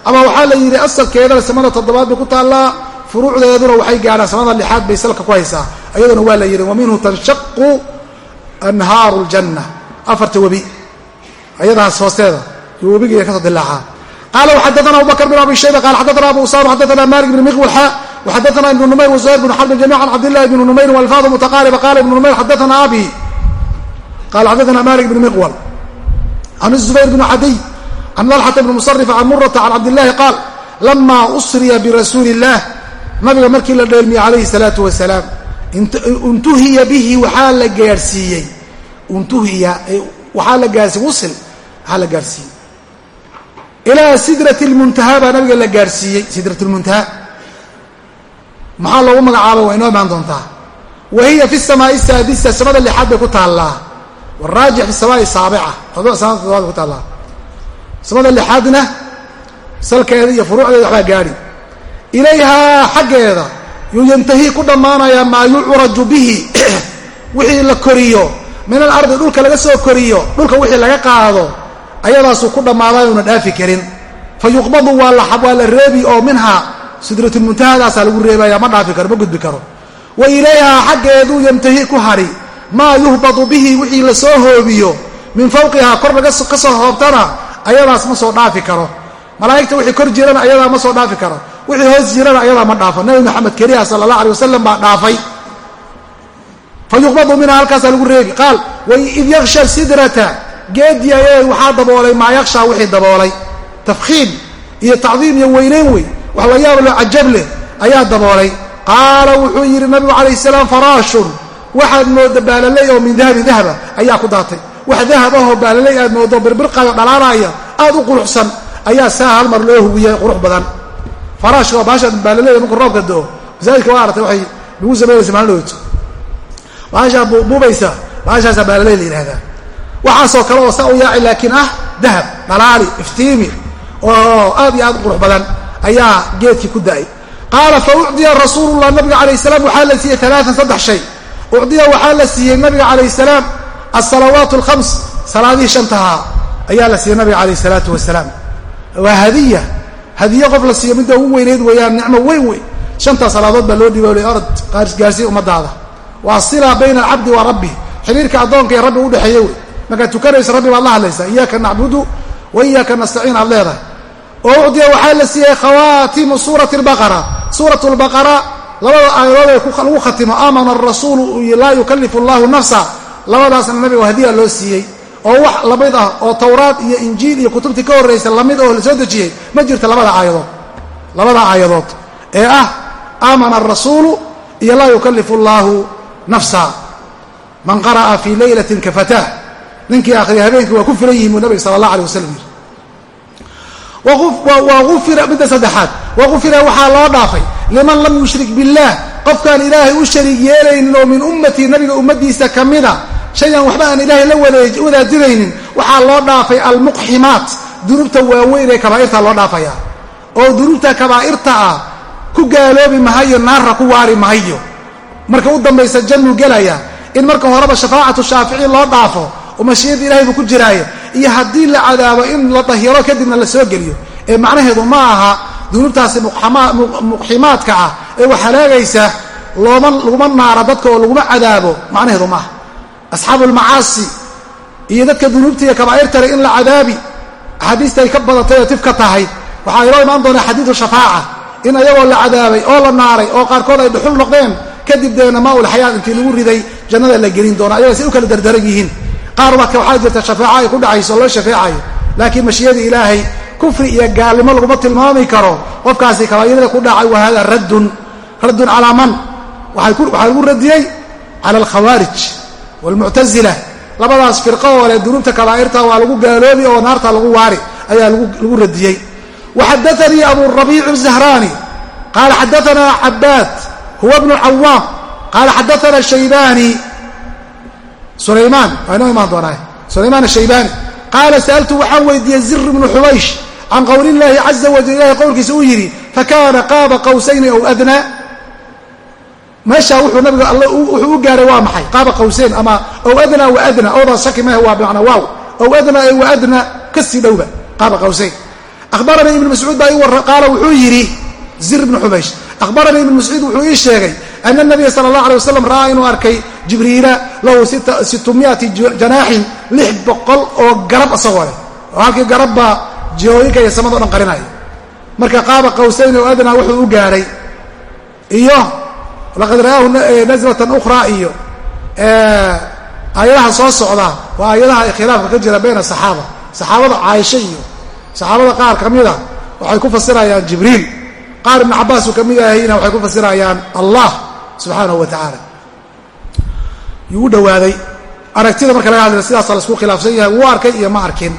ama waxaa la yidhi asalkeedana samada toddobaad bay ku taallaa furuucdeeduna waxay gaadhaan samada lixaad bay salka ku haysaa ayaduna waa la yidhi wa tanshaqu anhaaru ljanna afarta webi ayadaas hoosteeda iyo webigiiay kasoo dilaacaa qaala waxadaana abu bakr bin abi shayba qala xadaana abu usama xadaana malik bn miqwalxa وxadثna iبن نmayr وزهير بن xرب جميعا عبد الله بن نmayr والفاظ متقاربة qال iبن نmayr xadثna abي qال xadثna mالك بن مqول عن الزبير بن عdي عن طلحة بن مصرف عن mرة عن cabداللahi qاal لma أsriya برasuuل الlah nabiga markii la dheelmiyey عalayه الصلاaةu وaسلاaم untuhiya bihi waxaa la gaadhsiiyey untuhiya e, waxaa la gaarsiiye wusil waxaa la gaadhsiiyey ilaa sidrat lmuntaha baa nabiga la gaadhsiiyey sidrat lmuntaha maxaa loogu magacaabay waa inoo imaan doontaa? Wa fi samaai saadisa samada lixaad bay ku taallaa. Waraajix fi samaai saabica samada ku taallaa. Samada lixaadna salkeeda iyo furuucdeeda waxbaa gaadhi ilayhaa xaggeeda yuu yantahi ku dhammaanayaa maa yucraju bihi. Wixii la koriyo min alardi dhulka laga soo koriyo dhulka wixii laga qaado ayadaasuu ku dhammaaday una dhaafi karin. Fa yuqbadu waa la reebi oo minha sidratulmuntahadaasaa lagu reebaya ma dhaafi karo ma gudbi karo. Wa ilayhaa xaggeeduu yantahi ku hadhi maa yuhbadu bihi wixii la soo hoobiyo min fawqihaa kor ka soo hoobtana ayadaas ma soo dhaafi karo. Malaa'igta wixii kor jirana ayadaa ma soo dhaafi karo wixii hoos jirana ayadaa ma dhaafo. Nabi maxamed keliha sala allah alay wasalam baa dhaafay. Fa yuqbadu minha halkaasaa lagu reebi qaal waid yaksha sidrata. Geedii ayee waxaa daboolay maa yakshaa wixii daboolay. Tafkiim iyo tacdiim iyo weynayn wey. Wax la yaab loo cajab leh ayaa daboolay. Qaala wuxuu yidhi nabigu calayh salaam faraashun. Waxaad mooda baalaley oo min dahabin dahaba ayaa ku daatay. Wax dahab ahoo baalaley aad moodo birbirqayo dhalaalaaya aad u quruxsan ayaa saa hal mar loo hugiyay qurux badan faraashka waa baasha baalaley marku roobka do masaajidka waa artay waxay lagu samaynaysa maalin baashaa buubaysa baashaasaa baalaley la yidhahdaa waxaasoo kale oo saa u yaaci laakiin ah dahab dhalaali iftiimi oo aad iyo aad qurux badan ayaa geedkii ku da'ay. Qaala fa ucdiya rasuulullah nabiga calayh salaam waxaa la siiyey alaaan saddex shay. Ucdiya waxaa la siiyey nabiga calayh salaam asalawaat alkhams salaadihii shantahaa ayaa la siiyey nabiga calayh salaatu wasalaam. Waa hadiya hadiye qof la siiyo midda ugu weyneyd weeyaan nicmo weyn wey shantaa salaadood baa loo dhiiba orad gaarsiiya ummadaada waa sila bayna alcabdi wa rabbi xiriirka addoonka ee rabbi udhexeeye wey markaad tukanayso rabbi baad la hadlaysaa iyaaka nacbudu wa iyaaka nastaciin aad leedahay. Oo ucdiya waxaa la siiyey khawaatimu suurati albaqara. Suurat lbaqara labada aayadood ee lagu khatimo aamana arasuulu laa yukalifu allahu nafsa. Labadaasna nabiga hadiya loo siiyey oo wax la mid ah oo towraad iyo injiil iyo kutubtii ka horraysa la mid oo la soo dejiyey ma jirta labada aayadood labada aayadood. Ee ah aamana arasuulu iyo laa yukalifu allahu nafsa. Man qara'a fii laylatin kafatah ninkii akhriya habeenkii waa ku filan yihiin buu nabiga sala allah alay wasalam waufira midda saddexaad. Wagufira waxaa loo dhaafay liman lam yushrik billaah qofkaan ilaahay u shariig yeelaynin oo min ummatii nabiga ummadiisa ka mida shayan waxba aan ilaahay la wadaajinaynin waxaa loo dhaafay almuqximaat dunuubta waaweyn ee kabaa'irta loo dhaafaya. Oo dunuubta kabaa'irta ah ku gaaloobi mahayo naarra ku waari mahayo. Marka u dambaysa jannuu gelaya in marka horeba shafaacatu shaaficiin loo dhaafo oo mashiiyadda ilahay buu ku jiraaye iyo haddii la cadaabo in la dahiro kadibna la soo geliyo. Ee macnaheedu ma aha dunuubtaasi muqximaadka ah ee wax halaagaysa looma laguma naara dadka oo laguma cadaabo macnaheedu maaha asxaabu almacaasi iyo dadka dunuubta iyo kabaa'irtale in la cadaabi axaadiista ay ka badatay oo tif ka tahay waxaa inoo imaan doonaa xadiidu shafaaca in ayagoo la cadaabay oo la naaray oo qaarkood ay dhuxul noqdeen kadib deena maaulxayaat intii lagu riday jannada la gelin doono ayaga say u kala dardaran yihiin. Qaar marka waxaa jirta shafaaco ay ku dhacayso oo loo shafeecayo. Laakiin mashiyada ilaahay kufri iyo gaalnimo laguma tilmaami karo. Qofkaasi kabaa'irada ku dhacay wa hada raddun calaa man? Waxaa lagu radiyey cala alkhawaarij waalmuctasila labadaas firqo oo leh dunuubta kabaa'irta waa lagu gaaloobi oo naarta lagu waari ayaa lagu radiyey wa xadaanii abu rabiic zahraani qaala xadaanaa cabaad huwa bnu cawaam qaala xadaana shaybani sulaymaan waa inoo imaan doonaa sulaymaan ashaybaani qaala sa'altu waxaan weydiiyey zir ibnu xubaysh can qowli illaahi caza wajal ilahay qowlkiisa uu yidhi fakaana qaaba qawsayni ow adnaa meeshaa wuxuu nabiga all wuxuu u gaaray waa maxay? Qaaba qawsayn ama ow adnaa wa adna odaas shaki maaha waa bimacnaa waaw. Ow adnaa ee wa adna ka sii dhowba qaaba qawsayn akhbaranii ibnu mascuud baa ii warra qaala wuxuu yidhi zir ibnu xubaysh akhbaranii ibnu mascuud wuxuu ii sheegay ana nabiya sala allah alay wasalam ra'aa inuu arkay jibriila lahu sitmiati janaaxin lix boqol oo garab isagoo leh. Oo halkii garabbaa jihooyinka iyo samado dhan qarinaya. Marka qaaba qawsayn oo adnaa wuxuu u gaadhay iyo laqad ra'aahu nazlatan ukhraa iyo aayadaha soo socda waa aayadaha khilaafka ka jira bayna saxaaba. Saxaabada caaisha iyo saxaabada qaar ka mida waxay ku fasirayaan jibriil. Qaar ibnu cabaas uu ka mid ahayna waxay ku fasirayaan allah subxaanahu wa tacaala. Yuu u dhowaaday aragtida marka laga hadlaya sidaasa la isku khilaafsan yahay wuu arkay iyo ma arkin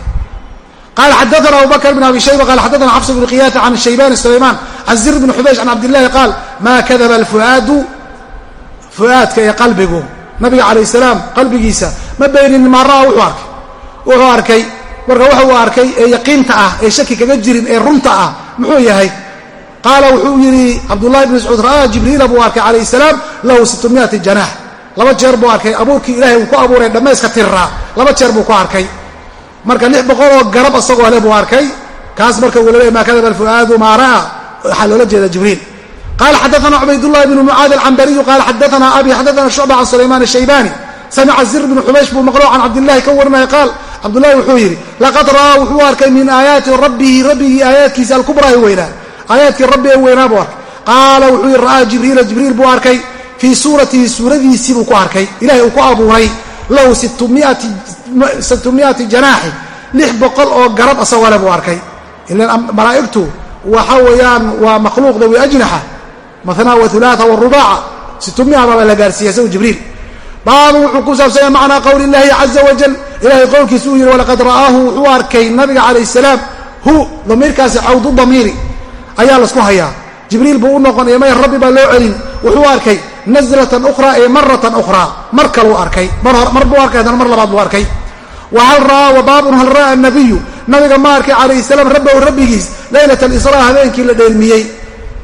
qala xadaana abu bakr bn abi shayba qala xadaana xafs bn qiyata can shaybani sulayman can zir bn xubaysh can cabdillahi qaal maa kadaba alfuaadu fu'aadka ee qalbigu nabiga calayh salaam qalbigiisa ma beynin maa ra'a wuxuu arkay wuxuu arkay marka waxa uu arkay ee yaqiinta ah ee shaki kaga jirin ee runta ah muxuu yahay qaala wuxuu yidhi cabdullahi bn mascuud ra'aa jibriila buu arkay calayh salaam lahu sitmiati janaax laba jeer buu arkay abuurkii ilahay uu ku abuuray marka lix boqol oo garab isagoo le buu arkay. Kaas marka uu laleeyahy maa kadaba alfu'aadu maa ra'a. Waxaa loola jeeda jibriil. Qala xadaana cubaydullahi bnu mucaad alcambariyu qala xadaana abi xadaana shucba can sulaymaan ashaybani samica zir bnu xubaysh buu maqlo can cabdillahi ka warinaya qaal cabdullahi wuxuu yidhi laqad ra'aa wuxuu arkay min aayaati rabbihi rabbigii aayaadkiisa alkubraa ee weynaa. Aayaadkii rabbi ee weynaa buu arkay. Qaala wuxuu yidhi ra'aa jibriila. Jibriil buu arkay fii suuratihi suuradiisii buu ku arkay. Ilahay uu ku abuuray lahu sitmiati janaaxi lix boqol oo garab asagoo le buu arkay. Ilan malaa'igtu waxa weeyaan waa makhluuq dawi ajnaxa. Manaa waulaaa warubaaca situmia baaba la gaarsiiyey isagu jibriil. Baabu wuxuu ku saabsanya macnaa qowli illaahi caza wajal ilahay qowlkiisa uu yidhi walaqad ra'aahu wuxuu arkay nabiga calayh salaam hu damiirkaasi cawdu damiiri. Ayaa la isku hayaa. Jibriil buu u noqonaya maya rabbi baa loo celin. Wuxuu arkay nazlatan ukhraa ee maratan ukhraa mar kaluu arkay. Mar buu arkay haddana mar labaad buu arkay. Wa hal ra'aa hal ra'a nabiyu nabiga ma arkay calayhi salaam rabbahu rabbigiis laylat alisraa habeenkii la dheelmiyey.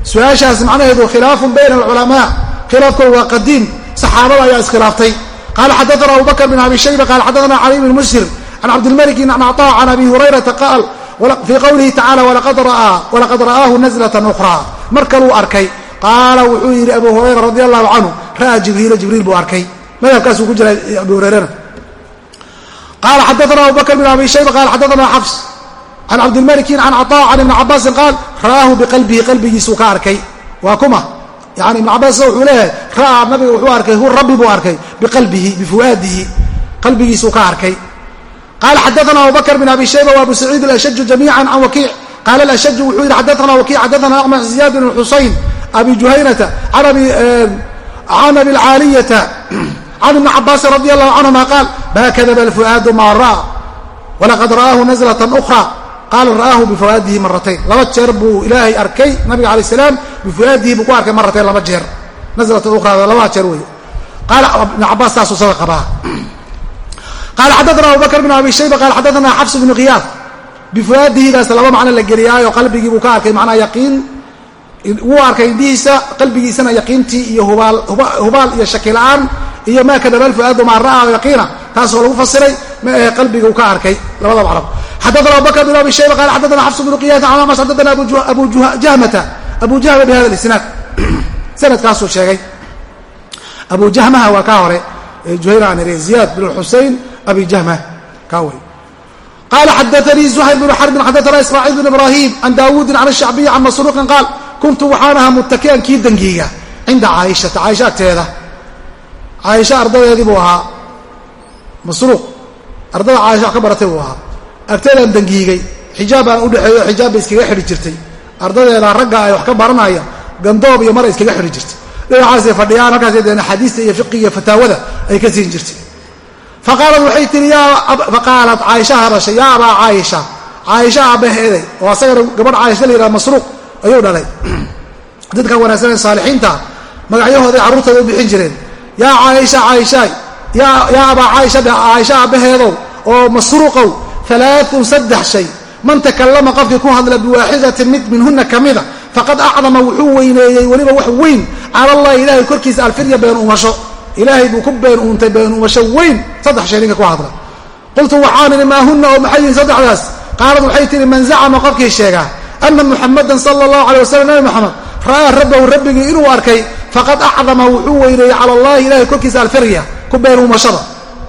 Su'aashaas macnaheedu khilaafun bayna alculamaa. Khilaafkooda waa qadiim. Saxaabada ayaa iskhilaaftay qaala xadaana abu bakr bin abi shayba qaala xadaana cali bn muslim can cabdilmalik bn acطaa can abi hurayrata qaal fii qowlihi tacala walaqad ra'aahu nazlatan ukhraa. Mar kaluu arkay qaala wuxuu yidhi abu hurayra radi allahu canhu ra'aa jibriila jibriil buu arkay. Madhabkaasuu ku jira abu hurayrana. Qaala xadaana abu bakr abi shayba qaala xadaana xafs can cabdilmalikin can caطaa can ibni cabaasin qaal ra'aahu biqalbihi qalbigiisuu ka arkay. Waa kuma. Yani ibn cabaas wuxuu leeyahay ra'aa nabiga wuxuu arkay hu rabbi buu arkay. Biqalbihi bifu'aadihi qalbigiisuu ka arkay. Qaala xadaana abu bakr abi shayba wa saciid alashaju jamiica can wakiic qaala alashaju wuxuu yidhi xadaana wakiic xadaana acmac ziyaad bn xusayn abi juhaynata can abi alcaaliyata can ibni cabaasin radi allahu canhuma qaal ma kadaba alfu'aadu maa ra'a walaqad ra'aahu nazlatan ukhra qaala ra'aahu bifuaadihi maratayn laba jeer buu ilaahay arkay nabiga alay salaam bifuaadihi buu ku arkay maratayn laba jeer nazlatan ukhra labada jeer wey qaala ibn cabaas taasuu sada qabaa qaala xadaana abu bakr bn abi shayba qaala xadaana xafs bnu khiyaad bifuaadihidaas laba macno la geliyaayo qalbigii buu ka arkay macnaa yaqiin wuu arkay indhihiisa qalbigiisana yaqiintii iyo hubaal iyo shaki la'aan iyo maa kadaba alfuaadu maa ra'aa yaqiina taasoo lagu fasiray ma ahe qalbiga uu ka arkay labada macno xadaana abu bakr bn abi shayba qala xadaana xafs bnu qiyata can amas xadaana abu jahmata abu jahma bihada isnaad sanadkaasuu sheegay abu jahmaha waa kaa hore juhayr aan iri ziyaad bn xusein abi jahma kaa wey qala xadaanii zuhayr bnu xarbin xadaana ismaaciil bn ibrahim can daawuudin can shacbiyi can masruuqin qaal kuntu waxaan ahaa mutakian kii dangiiga cinda caaishata caaisha agteeda caaisha ardadeedii buu ahaa masruuq ardada caaisha wax ka baratay buu ahaa agteedaan dangiigay xijaab baan udhexeeyo xijaab iskaga xidhi jirtay ardadeeda ragga ay wax ka baranaya gandoob iyo mar iskaga xidhi jirtay dhinacaasay fadhiyaan halkaas deen axaadiista iyo fiqiga iyo fataawada ay ka siin jirtay faqaalad waxay tihi faqaalat caaisha hadashay yaa abaa caaisha caaisha aabbaheeday oo asagana gabadh caaisha la yidhaha masruuq ayuu dhalay. Dadka wanaagsanee saalixiinta magacyahooday carruurtooda u bixin jireen. Yaa caaisha caaishaay yaa abaa caaisha caaisha aabbaheedow oo masruuqow alaaun saddex shay. Man takallama qofkii ku hadla biwaaxidatin mid minhuna kamida faqad acdama wuxuu weyneeyey weliba wax weyn. Cala allahi ilahay korkiisa alfirya been umasho. Ilaahay buu ku been uuntay been umasho weyn. Saddex shay ninka ku hadla. Qultu waxaan idhi maa huna oo maxay yihiin saddexdaas qaalad waxay tihi man zacama qofkii sheegaa ana muxamadan sala allahu alay wasalam nabi moxamed ra'aa rabbahu rabbigii inuu arkay faqad acdama wuxuu weyneeyey cala allahi ilahay korkiisa alfirya ku been uumashada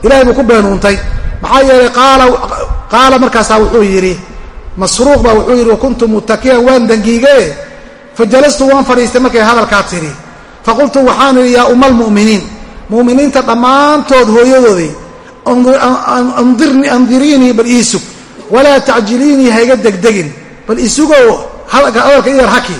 ilahay buu ku been uuntay maxaa yeelay qaala markaasaa wuxuu yidhi masruuq baa wuxuu yidhi wakuntu mutakiyan waan dangiige fajalastu waan fadhiistay markay hadalkaa tidhi faqultu waxaan idhi yaa umma almu'miniin mu'miniinta dhammaantood hooyadoodii andiriinii bal iisug walaa tacjiliinii hayga degdegin bal isugow hadalka iyar haki.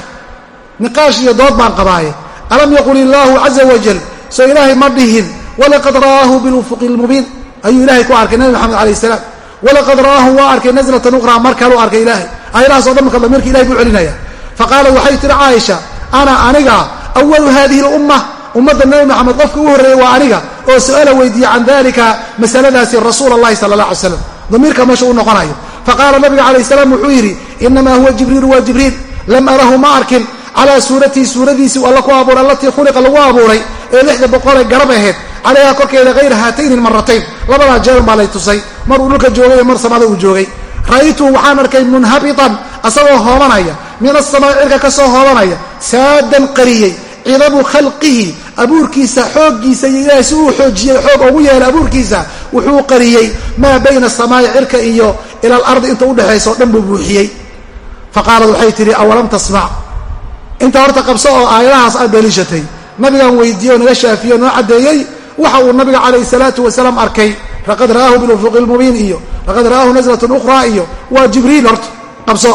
Niqaash iyo dood baan qabaaye. Alam yaqul illaahu caza wajal soo ilaahay ma dhihin walaqad ra'aahu bilufuqi lmubiin ayuu ilahay ku arkay nabi maxamed alayh salaam. Walaqad ra'aahu waa arkay nazlatan ukhraa mar kaluu arkay ilaahay. Aayadahaas o dhan marka damiirka ilahay buu celinaya. Faqaalat waxay tihi caaisha ana aniga awalu hadihi lumma ummadda nabi maxamed qofka ugu horreeyey waa aniga oo su'aala weydiiye can dalika masaladaasi rasuul allahi sala allah alay slam damiirka meesha u noqonayo faqaala nabiga calayh salaam wuxuu yidhi inamaa huwa jibriilu waa jibriil lam arahu ma arkin calaa suuratihi suuradiisii alla ku abuuray allatii khuliqa lagu abuuray ee lixda boqolee garab ahayd calayha korkeeda hayra haatayni maratayn labadaa jeeran baa lay tusay mar uu dhulka joogay mar samada uu joogay ra'aytuhu waxaan arkay munhabitan asagoo hoobanaya min asamaa'i cirka ka soo hoobanaya saadan qariyey cidamu khalqihi abuurkiisa xooggiisa iyo ilaahay si uu xoojiyey xoog ugu yeelay abuurkiisa wuxuu qariyey maa bayna asamaa'i cirka iyo ila alardi inta udhexaysa oo dhan buu buuxiyey. Faqaalad waxay tidhi awalam tasmac? Inta horta qabso oo aayadahaas aad daliishatay nabigaan weydiiyey oo naga shaafiyey oo noo caddeeyey waxa uu nabiga calayhi salaatu wasalaam arkay. Laqad ra'aahu bilufuqi lmubiin iyo laqad ra'aahu naslatun ukhraa iyo waa jibriil horta qabso.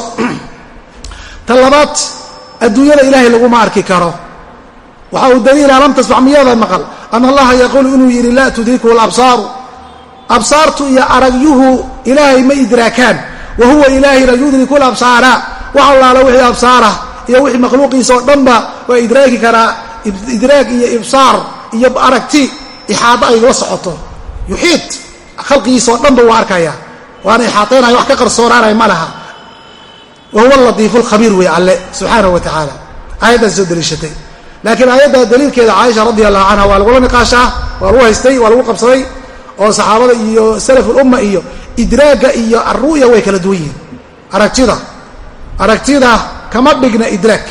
Ta labaad adduunyada ilaahay laguma arki karo. Waxa uu daliila lam tasmac miyaada maqal? Ana allaha yaquulu inuu yidhi laa tudrikuhu labsaaru absaartu iyo aragyuhu ilaahay ma idraakaan. Wa huwa ilaahina yudriku labsaara wax allaala wixii absaarah iyo wixii makhluuqiisa oo dhanba waa idraaki karaa idraag iyo ibsaar iyo aragti ixaado ay la socoto. Yuxiid khalqigiisa oo dhanba waa arkaya. Waana ixaaطaynaya wax ka qarsoonaanay ma laha. Wa huwa latiifu lkhabiir wey alle subxaanahu wa aayaddaas soo daliishatay. Laakiin aayadda daliilkeeda caaisha radi allahu canha waa lagula niqaashaa waa lagu haystay waa lagu qabsaday oo saxaabada iyo salaf ulumma iyo idraagga iyo alru'ya way kala duwan yihiin. Aragtida. Aragtida kama dhigna idraag.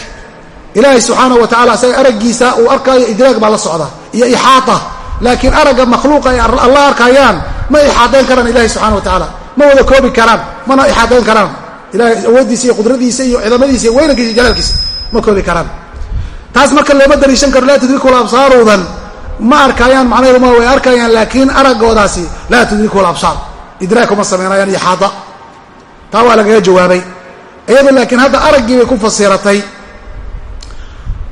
Ilaahay subxaanahu wa tacala isaga araggiisa uu arkaayo idraag baa la socda iyo ixaata. Laakiin aragga makhluuqa ay alla arkayaan ma ixaadayn karaan ilahi subxana wa tacaala ma wada koobi karaan mana ixaadayn karaan. Ilahay awooddiisa iyo qudradiisa iyo cidamadiisa iyo weynankiisa iyo jalaalkiisa ma koobi karaan. Taas marka looma daliishan karo laa tudrikul absaarudan ma arkayaan macnaheedu ma way arkayaan laakiin araggoodaasi laa tudrikul absaar. Idraag kuma samaynayaan ixaada taa waa lagaga jawaabay. Iyado laakiin hadda araggii bay ku fasiratay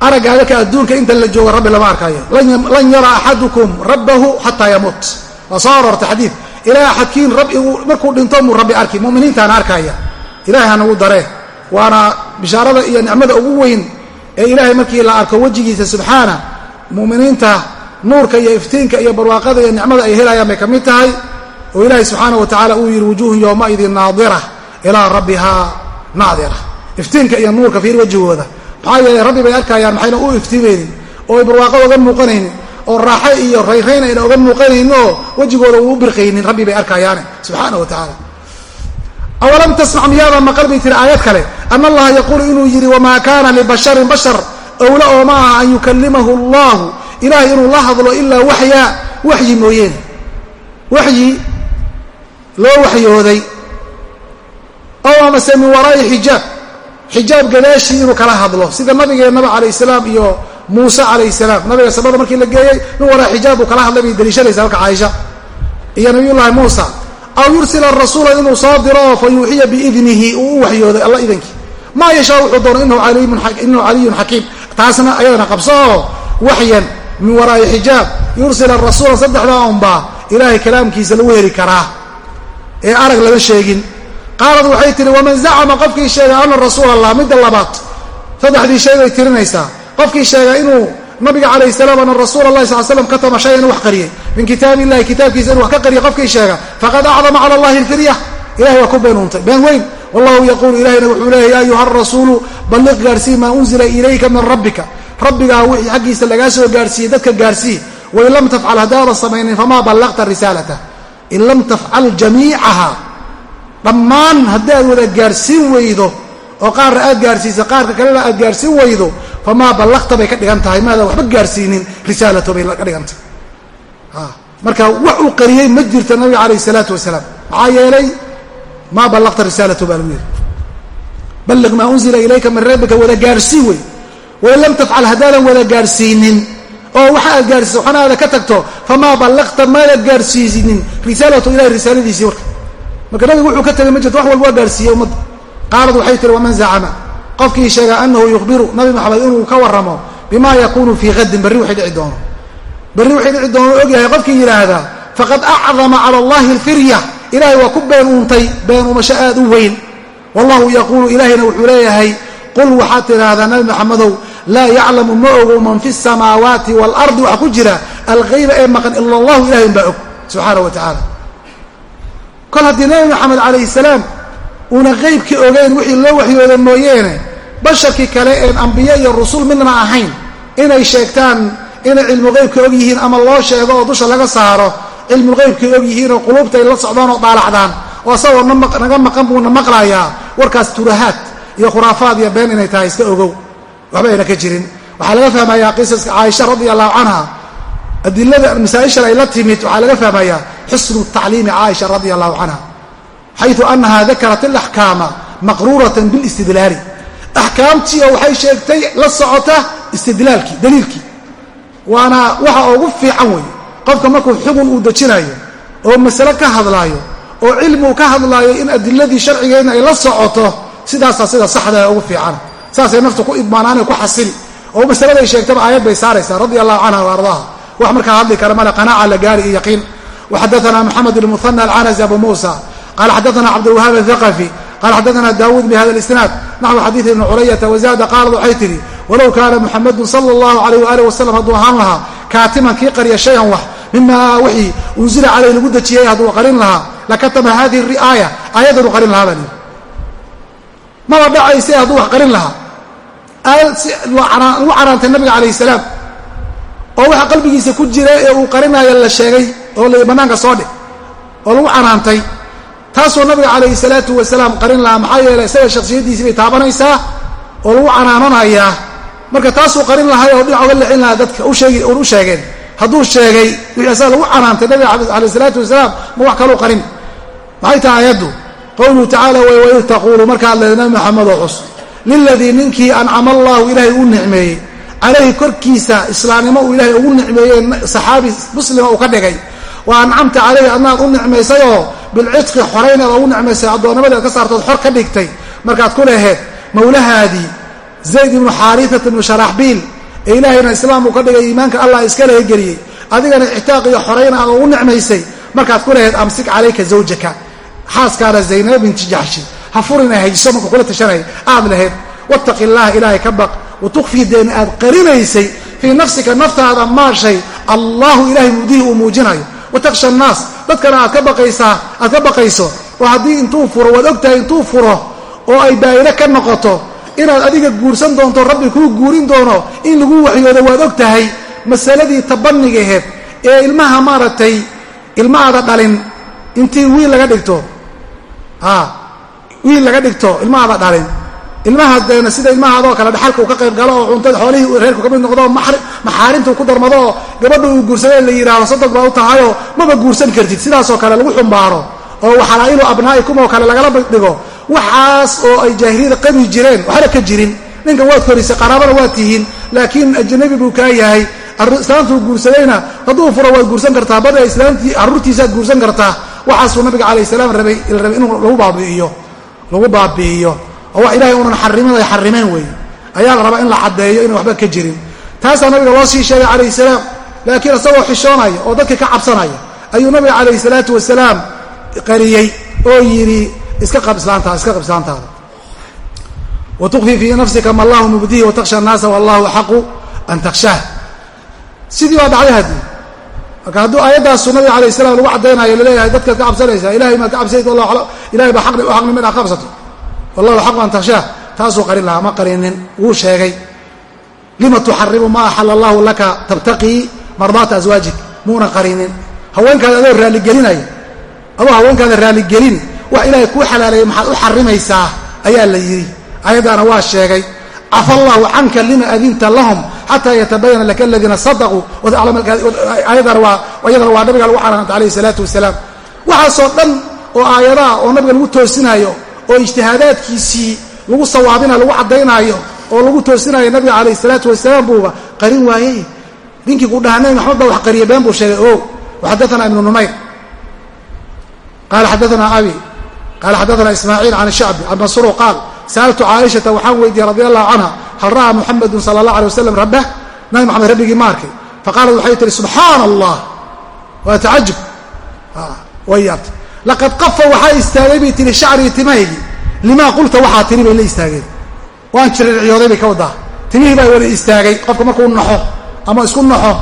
araggaaga ka adduunka inta la joogo rabbi lama arkayo lan yara axadukum rabbahu xataa yamuut waa soo arortay xadiid. Ilaa axadkiin markuu dhinto muu rabbi arki muminiintaana arkaya ilahay hanagu daree. Waana bishaarada iyo nicmada ugu weyn ee ilaahay markii la arko wejigiisa subxaana muminiinta nuurka iyo iftiinka iyo barwaaqada iyo nicmada ay helayaan bay ka mid tahay. Oo ilaahay subxaana wa tacala uu yidhi wujuuhun yowmaidin naadira ilaa rabbihaa naadira. Iftiinka iyo nuurka fiir wejigooda maxaa yeeley rabbi bay arkayaan maxayna u iftiimaynin oo ay barwaaqo muuqanaynin oo raaxo iyo rayrayn ayna oga muuqanaynin oo wejigooda uu birqaynin rabbi bay arkayaane subxaana wa tacaala. Awalam tasmac miyaada maqal bay tiri aayad kale? Ana allaha yaquulu inuu yidhi wamaa kaana libasharin bashar. Owla oo ma aha an yukalimahu allahu ilahay inuu la hadlo ilaa waxya waxyi mooyeen waxyi loo waxyooday. Ow amase min waraa'i xijaab. Xijaab gadaashii inuu kala hadlo. Sida nabigeennaba calayh salaam iyo muuse calayh salaam. Nabiga samada markii la geeyey min waraa xijaab uu kala hadlay bay daliishanaysaa halka caaisha. Iyo nabiyullaahi muusa. Aw yursila rasuula inuu soo diro fa yuuxiya biidnihi uu u waxyooday alla idankii maa yashaa wuxuu doono inahu caliyun xakiim. Taasna ayadana qabso oo waxyan min waraa'i xijaab yursila rasuula saddexdaa unbaa ilaahay kalaamkiisa lagu heli karaa. Ee arag lama sheegin. Qaalad waxay tihi waman zacama qofkii sheega ana rasuul allah midda labaad saddexdii shay bay tirinaysaa. Qofkii sheega inuu nabiga calayh salaam ana rasuula allahi sal slam katama shay inuu wax qariyey. Min kitaabi illahi kitaabkiisa inuu wax ka qariya qofkii sheega faqad acdama cala allahi alfirya ilahay waa ku beenuuntay. Been weyn. Wallahu yaquulu ilahina wuxuu leeyahy ya ayuha rasuulu balliq gaarsii maa unzila ilayka min rabbika rabbigaa wixii xaggiisa lagaa soo gaarsiiyey dadka gaarsii wain lam tafcal haddaadan samaynin famaa ballaqta risaalata? In lam tafcal jamiicaha? Dhammaan haddaad wada gaarsiin weydo oo qaarna aad gaarsiisa qaarka kalena aad gaarsiin weydo famaa ballaqta bay ka dhigan tahay. Maadan waxba gaarsiinin risaalato bay ka dhigan tahay. Marka wax uu qariyey ma jirto nabiga calayh isalaatu wasalaam. Maxaa yeelay maa ballaqta risaalatu baa lagu yidhi. Balliq maa unzila ilayka min rabbika wada gaarsiin wey wain lam tafcal haddaadan wada gaarsiinin. Oo waxa aad gaarsiisa waxna aada ka tagto famaa ballaqta maada gaarsiisinin. Risaalatu ilahi risaaladiisii warka. Marka nabigu wuxuu ka tegay ma jirto wax walba waa gaarsiiyey ummadda qaalad waxay tihi waman zacama qofkii sheega anahu yukhbiru nabi maxamed inuu ka warramo bima yakuunu fii qadin berri waxay dhici doono. Berri waxay dhici doono ogyahay qofkii yidhaahdaa faqad acdama cala allahi alfirya. Ilahay waa ku been uuntay been uumasho qul waxaad tidhaahdaa nabi maxamedow laa yaclamu ma ogo man fi samaawaati waalardi waxa ku jira alghayba ee maqan ila allahu ilahay unbaa og subxaana wa tacaala. Kol haddii nabi maxamed calayhi salaam uuna qeybkii ogeyn wixii loo waxyooda mooyeene basharkii kale een ambiye iyo rusul midna ahayn inay sheegtaan inay cilmuqeybka og yihiin ama loo sheego oo dusha laga saaro cilmuqeybkay og yihiin oo quluubtay la socdaan oo daalacdaan oo asagoo naga maqan buuna maqlayaa warkaas turahaad iyo khuraafaad iyo been inay tahay iska ogow. Waxba ayna ka jirin. Waxaa laga fahmayaa qisaska caaisha radia allahu canha adilada masaa-ishan ay la timid waxaa laga fahmayaa xusnu tacliimi caaisha radia allahu canha xayu anaha dakarat alaxkaama maqruuratan bilistidlaali. Axkaamtii waxay sheegtay la socota istidlaalkii daliilkii waana waxa ugu fiican weeye. Qofka markuu xugun uu dejinayo oo masale ka hadlaayo oo cilmigu ka hadlaayo in adiladii sharcigeedna ay la socoto sidaasaa sida saxda ugu fiican. Saasay naftu ku idmaanaanay ku xasili oo masaladay sheegtaba aayad bay saaraysaa radia allahu canha wa ardaaha wax markaa hadli kara male qanaaca la gaari iyo yaqiin. Waxadaana moxamed ibn muhana alcanasi abu muusa. Qala xadaana cabdilwahaab athaqafi qala xadaana daawuud bihada lisnaad naxwu xadiidi ibni culayata wazaada qaalad waxay tidhi walow kaana muxamedun sala allahu alayh waaalih wasalam hadduu ahaan lahaa kaatiman kii qariya shayan wax mima wixii unzila caleyh lagu dejiyey hadduu qarin lahaa lakatama hadihi riaaya aayadanu qarin lahaa baa lihi maba dhacayse hadduu wax qarin lahaa? Si lagu canaantay nabiga calayh salaam. Oo waxa qalbigiisa ku jira ee uu qarinaayo la sheegay oo la bannaanka soo dhig oo lagu canaantay taasoo nabiga calayhi salaatu wasalaam qarin lahaa maxaa yeeley isaga shaksiyaddiisii bay taabanaysaa oo lagu canaananayaa marka taasuu qarin lahay oo dhinac oga lexin lahaa dadka usheegi un u sheegeen. Hadduu sheegay wixii asaga lagu canaantay nabiga calayh salaatu wasalaam ma wax kaluu qarin. Maxay tahay aayaddu qowluhu tacaala way waid taquulu markaad leeda nabi maxamed oo cus liladii ninkii ancama allahu ilaahay uu nicmeeyey calayhi korkiisa islaamnimo uu ilaahay ugu nicmeeyey saxaabi muslima uu ka dhigay. Wa ancamta calayhi adnaad u nicmaysayoo bilcidqi xoraynaad ugu nicmaysay addoonnimadaad ka saartood xor ka dhigtay. Markaad ku laheed mawlahaadii zayd ibnu xaariat ibnu sharaxbiil ee ilaahayna islaam uu ka dhigay iimaanka allah iska lahageliyey adigana ictaaq iyo ugu nicmaysay. Markaad ku laheed amsik calayka zawjaka xaaskaana zaynab binti jaxshi ha furina hayso marka kula tashanay aad lahayd wattaqi illaha ilaahay ka baq. Watukfii deeni aad qarinaysay. Fii nafsika naftaada maashay. Allahu ilahay mubdihi uu muujinayo watakhsha annaas dadkana aad ka baqaysaa aad ka baqayso. Oo haddii intuu furo waad ogtahay intuu furo oo ay baa'iro ka noqoto inaad adiga guursan doonto rabbi kuu guurin doono in lagu waxyoodo waad og tahay masaladii tabanigaheed ee ilmaha maaragtay ilma aada dhalin intii wiil laga dhigto wiil laga dhigto ilma aada dhalin ilmaha deena sida ilmahaadoo kale dhaxalka uu ka qayb galo oo cuntada xoolihii reerku ka mid noqdo oo maxaarimta ku darmado oo gabadha uu guursadee la yidhaahdo sadog baa u tahayoo maba guursan kartid. Sidaasoo kale lagu xumbaaro oo waxalaa'ilu abnaa'ikum oo kale lagala dhigo. Waxaas oo ay jaahiliyada qabi jireen waxna ka jirin. Ninkan waad korisay qaraabana waad tihiin laakiin ajnabi buu kaa yahay. Islaantuu guursadayna hadduu furo waad guursan kartaa bada islaantii carruurtiisaad guursan kartaa waxaasuu nabiga calayh salaam rabay rabay inuu lagu baabi'iyo lagu baabi'iyo. Oo wax ilahay unan xarimin ay xarimeen weeye ayaa la rabaa in la caddeeyo inaan waxba ka jirin. Taasaa nabiga loo sii sheegay calayh salaam laakiin isagoo xishoonaya oo dadka ka cabsanaya ayuu nabiga calayhi salaatu wasalaam qariyey oo yidhi iska qab islaantaada iska qab islaantaada wa tukfii fii nafsika ma allahu mubdihi wa annaasa wallahu axaqu an takhshaah. Sidii baa dhacday haddii marka hadduu aayadaasu nabiga alayh salam lagu caddaynayo la leeyahay dadkaad ka cabsanaysaa ilahay maad ka cabsanayd ilahay baa aqni u xaqnimo inaad qabsato wallahu xaqu an takhshaah taasuu qarin lahaa ma qarinin. Wuu sheegay. Lima tuxarimu ma axala allahu laka tabtaqii mardaata aswaajik muuna qarinin. Haweenkaada adoo raaligelinaya adoo haweenkaada raaligelin wax ilaahay kuu xalaaleeyey maxaad u xarimaysaa ayaa la yidhi. Ayaddaana waa sheegay cafa allahu canka lima adinta lahum xataa yatabayana laka aladiina sadaquu ayadana waa nabiga lagu canaanta alayhi salaatu wasalaam waxaasoo dhan oo aayadaha oo nabiga lagu toosinaayo oo ijtihaadaadkiisii lagu sawaabinayo lagu caddaynaayo oo lagu toosinayo nabiga calayh salaatu wasalaam buuba qarin waayey ninkii ku dhaha nabi maxamed baa wax qariya been buu sheegay o waxadaana ibnu numayr qaala xadaana abi qaala xadaana ismaaciil can shacbi can masruuq qaal sa'altu caaishata waxaan weydiiyey radi allahu canha hal ra'aa muxamedun sala allah alay wasalam rabbah nabi maxamed rabbigii ma arkay faqaalat waxay tihi subxaana allah waa tacajub way yaabtay laqad qafa waxaa istaagay bay tihi shacrii timahaygii limaa qulta waxaa tiri bay la istaageen waan jirirciyooday bay ka wadaa timihii baa wada istaagay qofka markuu naxo ama isku naxo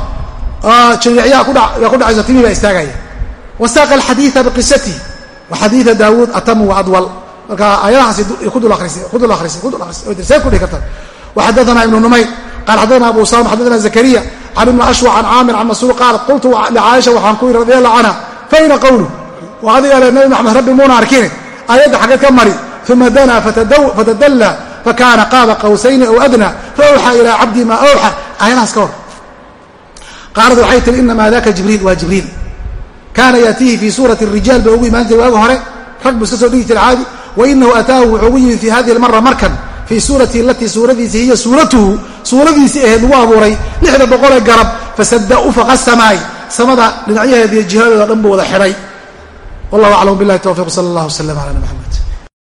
jiriricyaa ku dhacayso timihii baa istaagaya wasaaqa alxadiida biqisatihi wa daawuud atamu wa adwal marka ayadahaas ku dul arisay ku dul arisay ku dul arisay see ku dhihi karta waxadaana ibnu numayr qaal xadana abu usama xadana zakariya can ibni ashwa can caamir can masruuq qaal qultu licaaisha waxaan ku yidhi radi allahu canha fayna qawlu? Wa adiga le nabi maxamed rabbi muuna arkine. Aayadda xaggeed ka mari uma danaa fatadallaa fakaana qaaba qawsayni ow adnaa faawxaa ilaa cabdii maa awxa. Aayadahaas ka hor. Qaalad waxay tihi inamaa daka jibriil waa jibriil. Kaana yaatiihi fii suurati rijaal ba ugu imaan jiray waagi hore rag buu iska soo dhigi jira caadi wainahu ataahu wuxuu ugu yimid fii hadihi almara markan fii suurati alatii suuradiisii hiya suuratuhu suuradiisii ahayd lagu abuuray lixda boqolee garab fasada ufaqa samaay samada dhinacyaheeda iyo jihadooda dhan buu wada xidhay wallahu aclam billahi towfiq sala allah wasalam ala nabi maxamed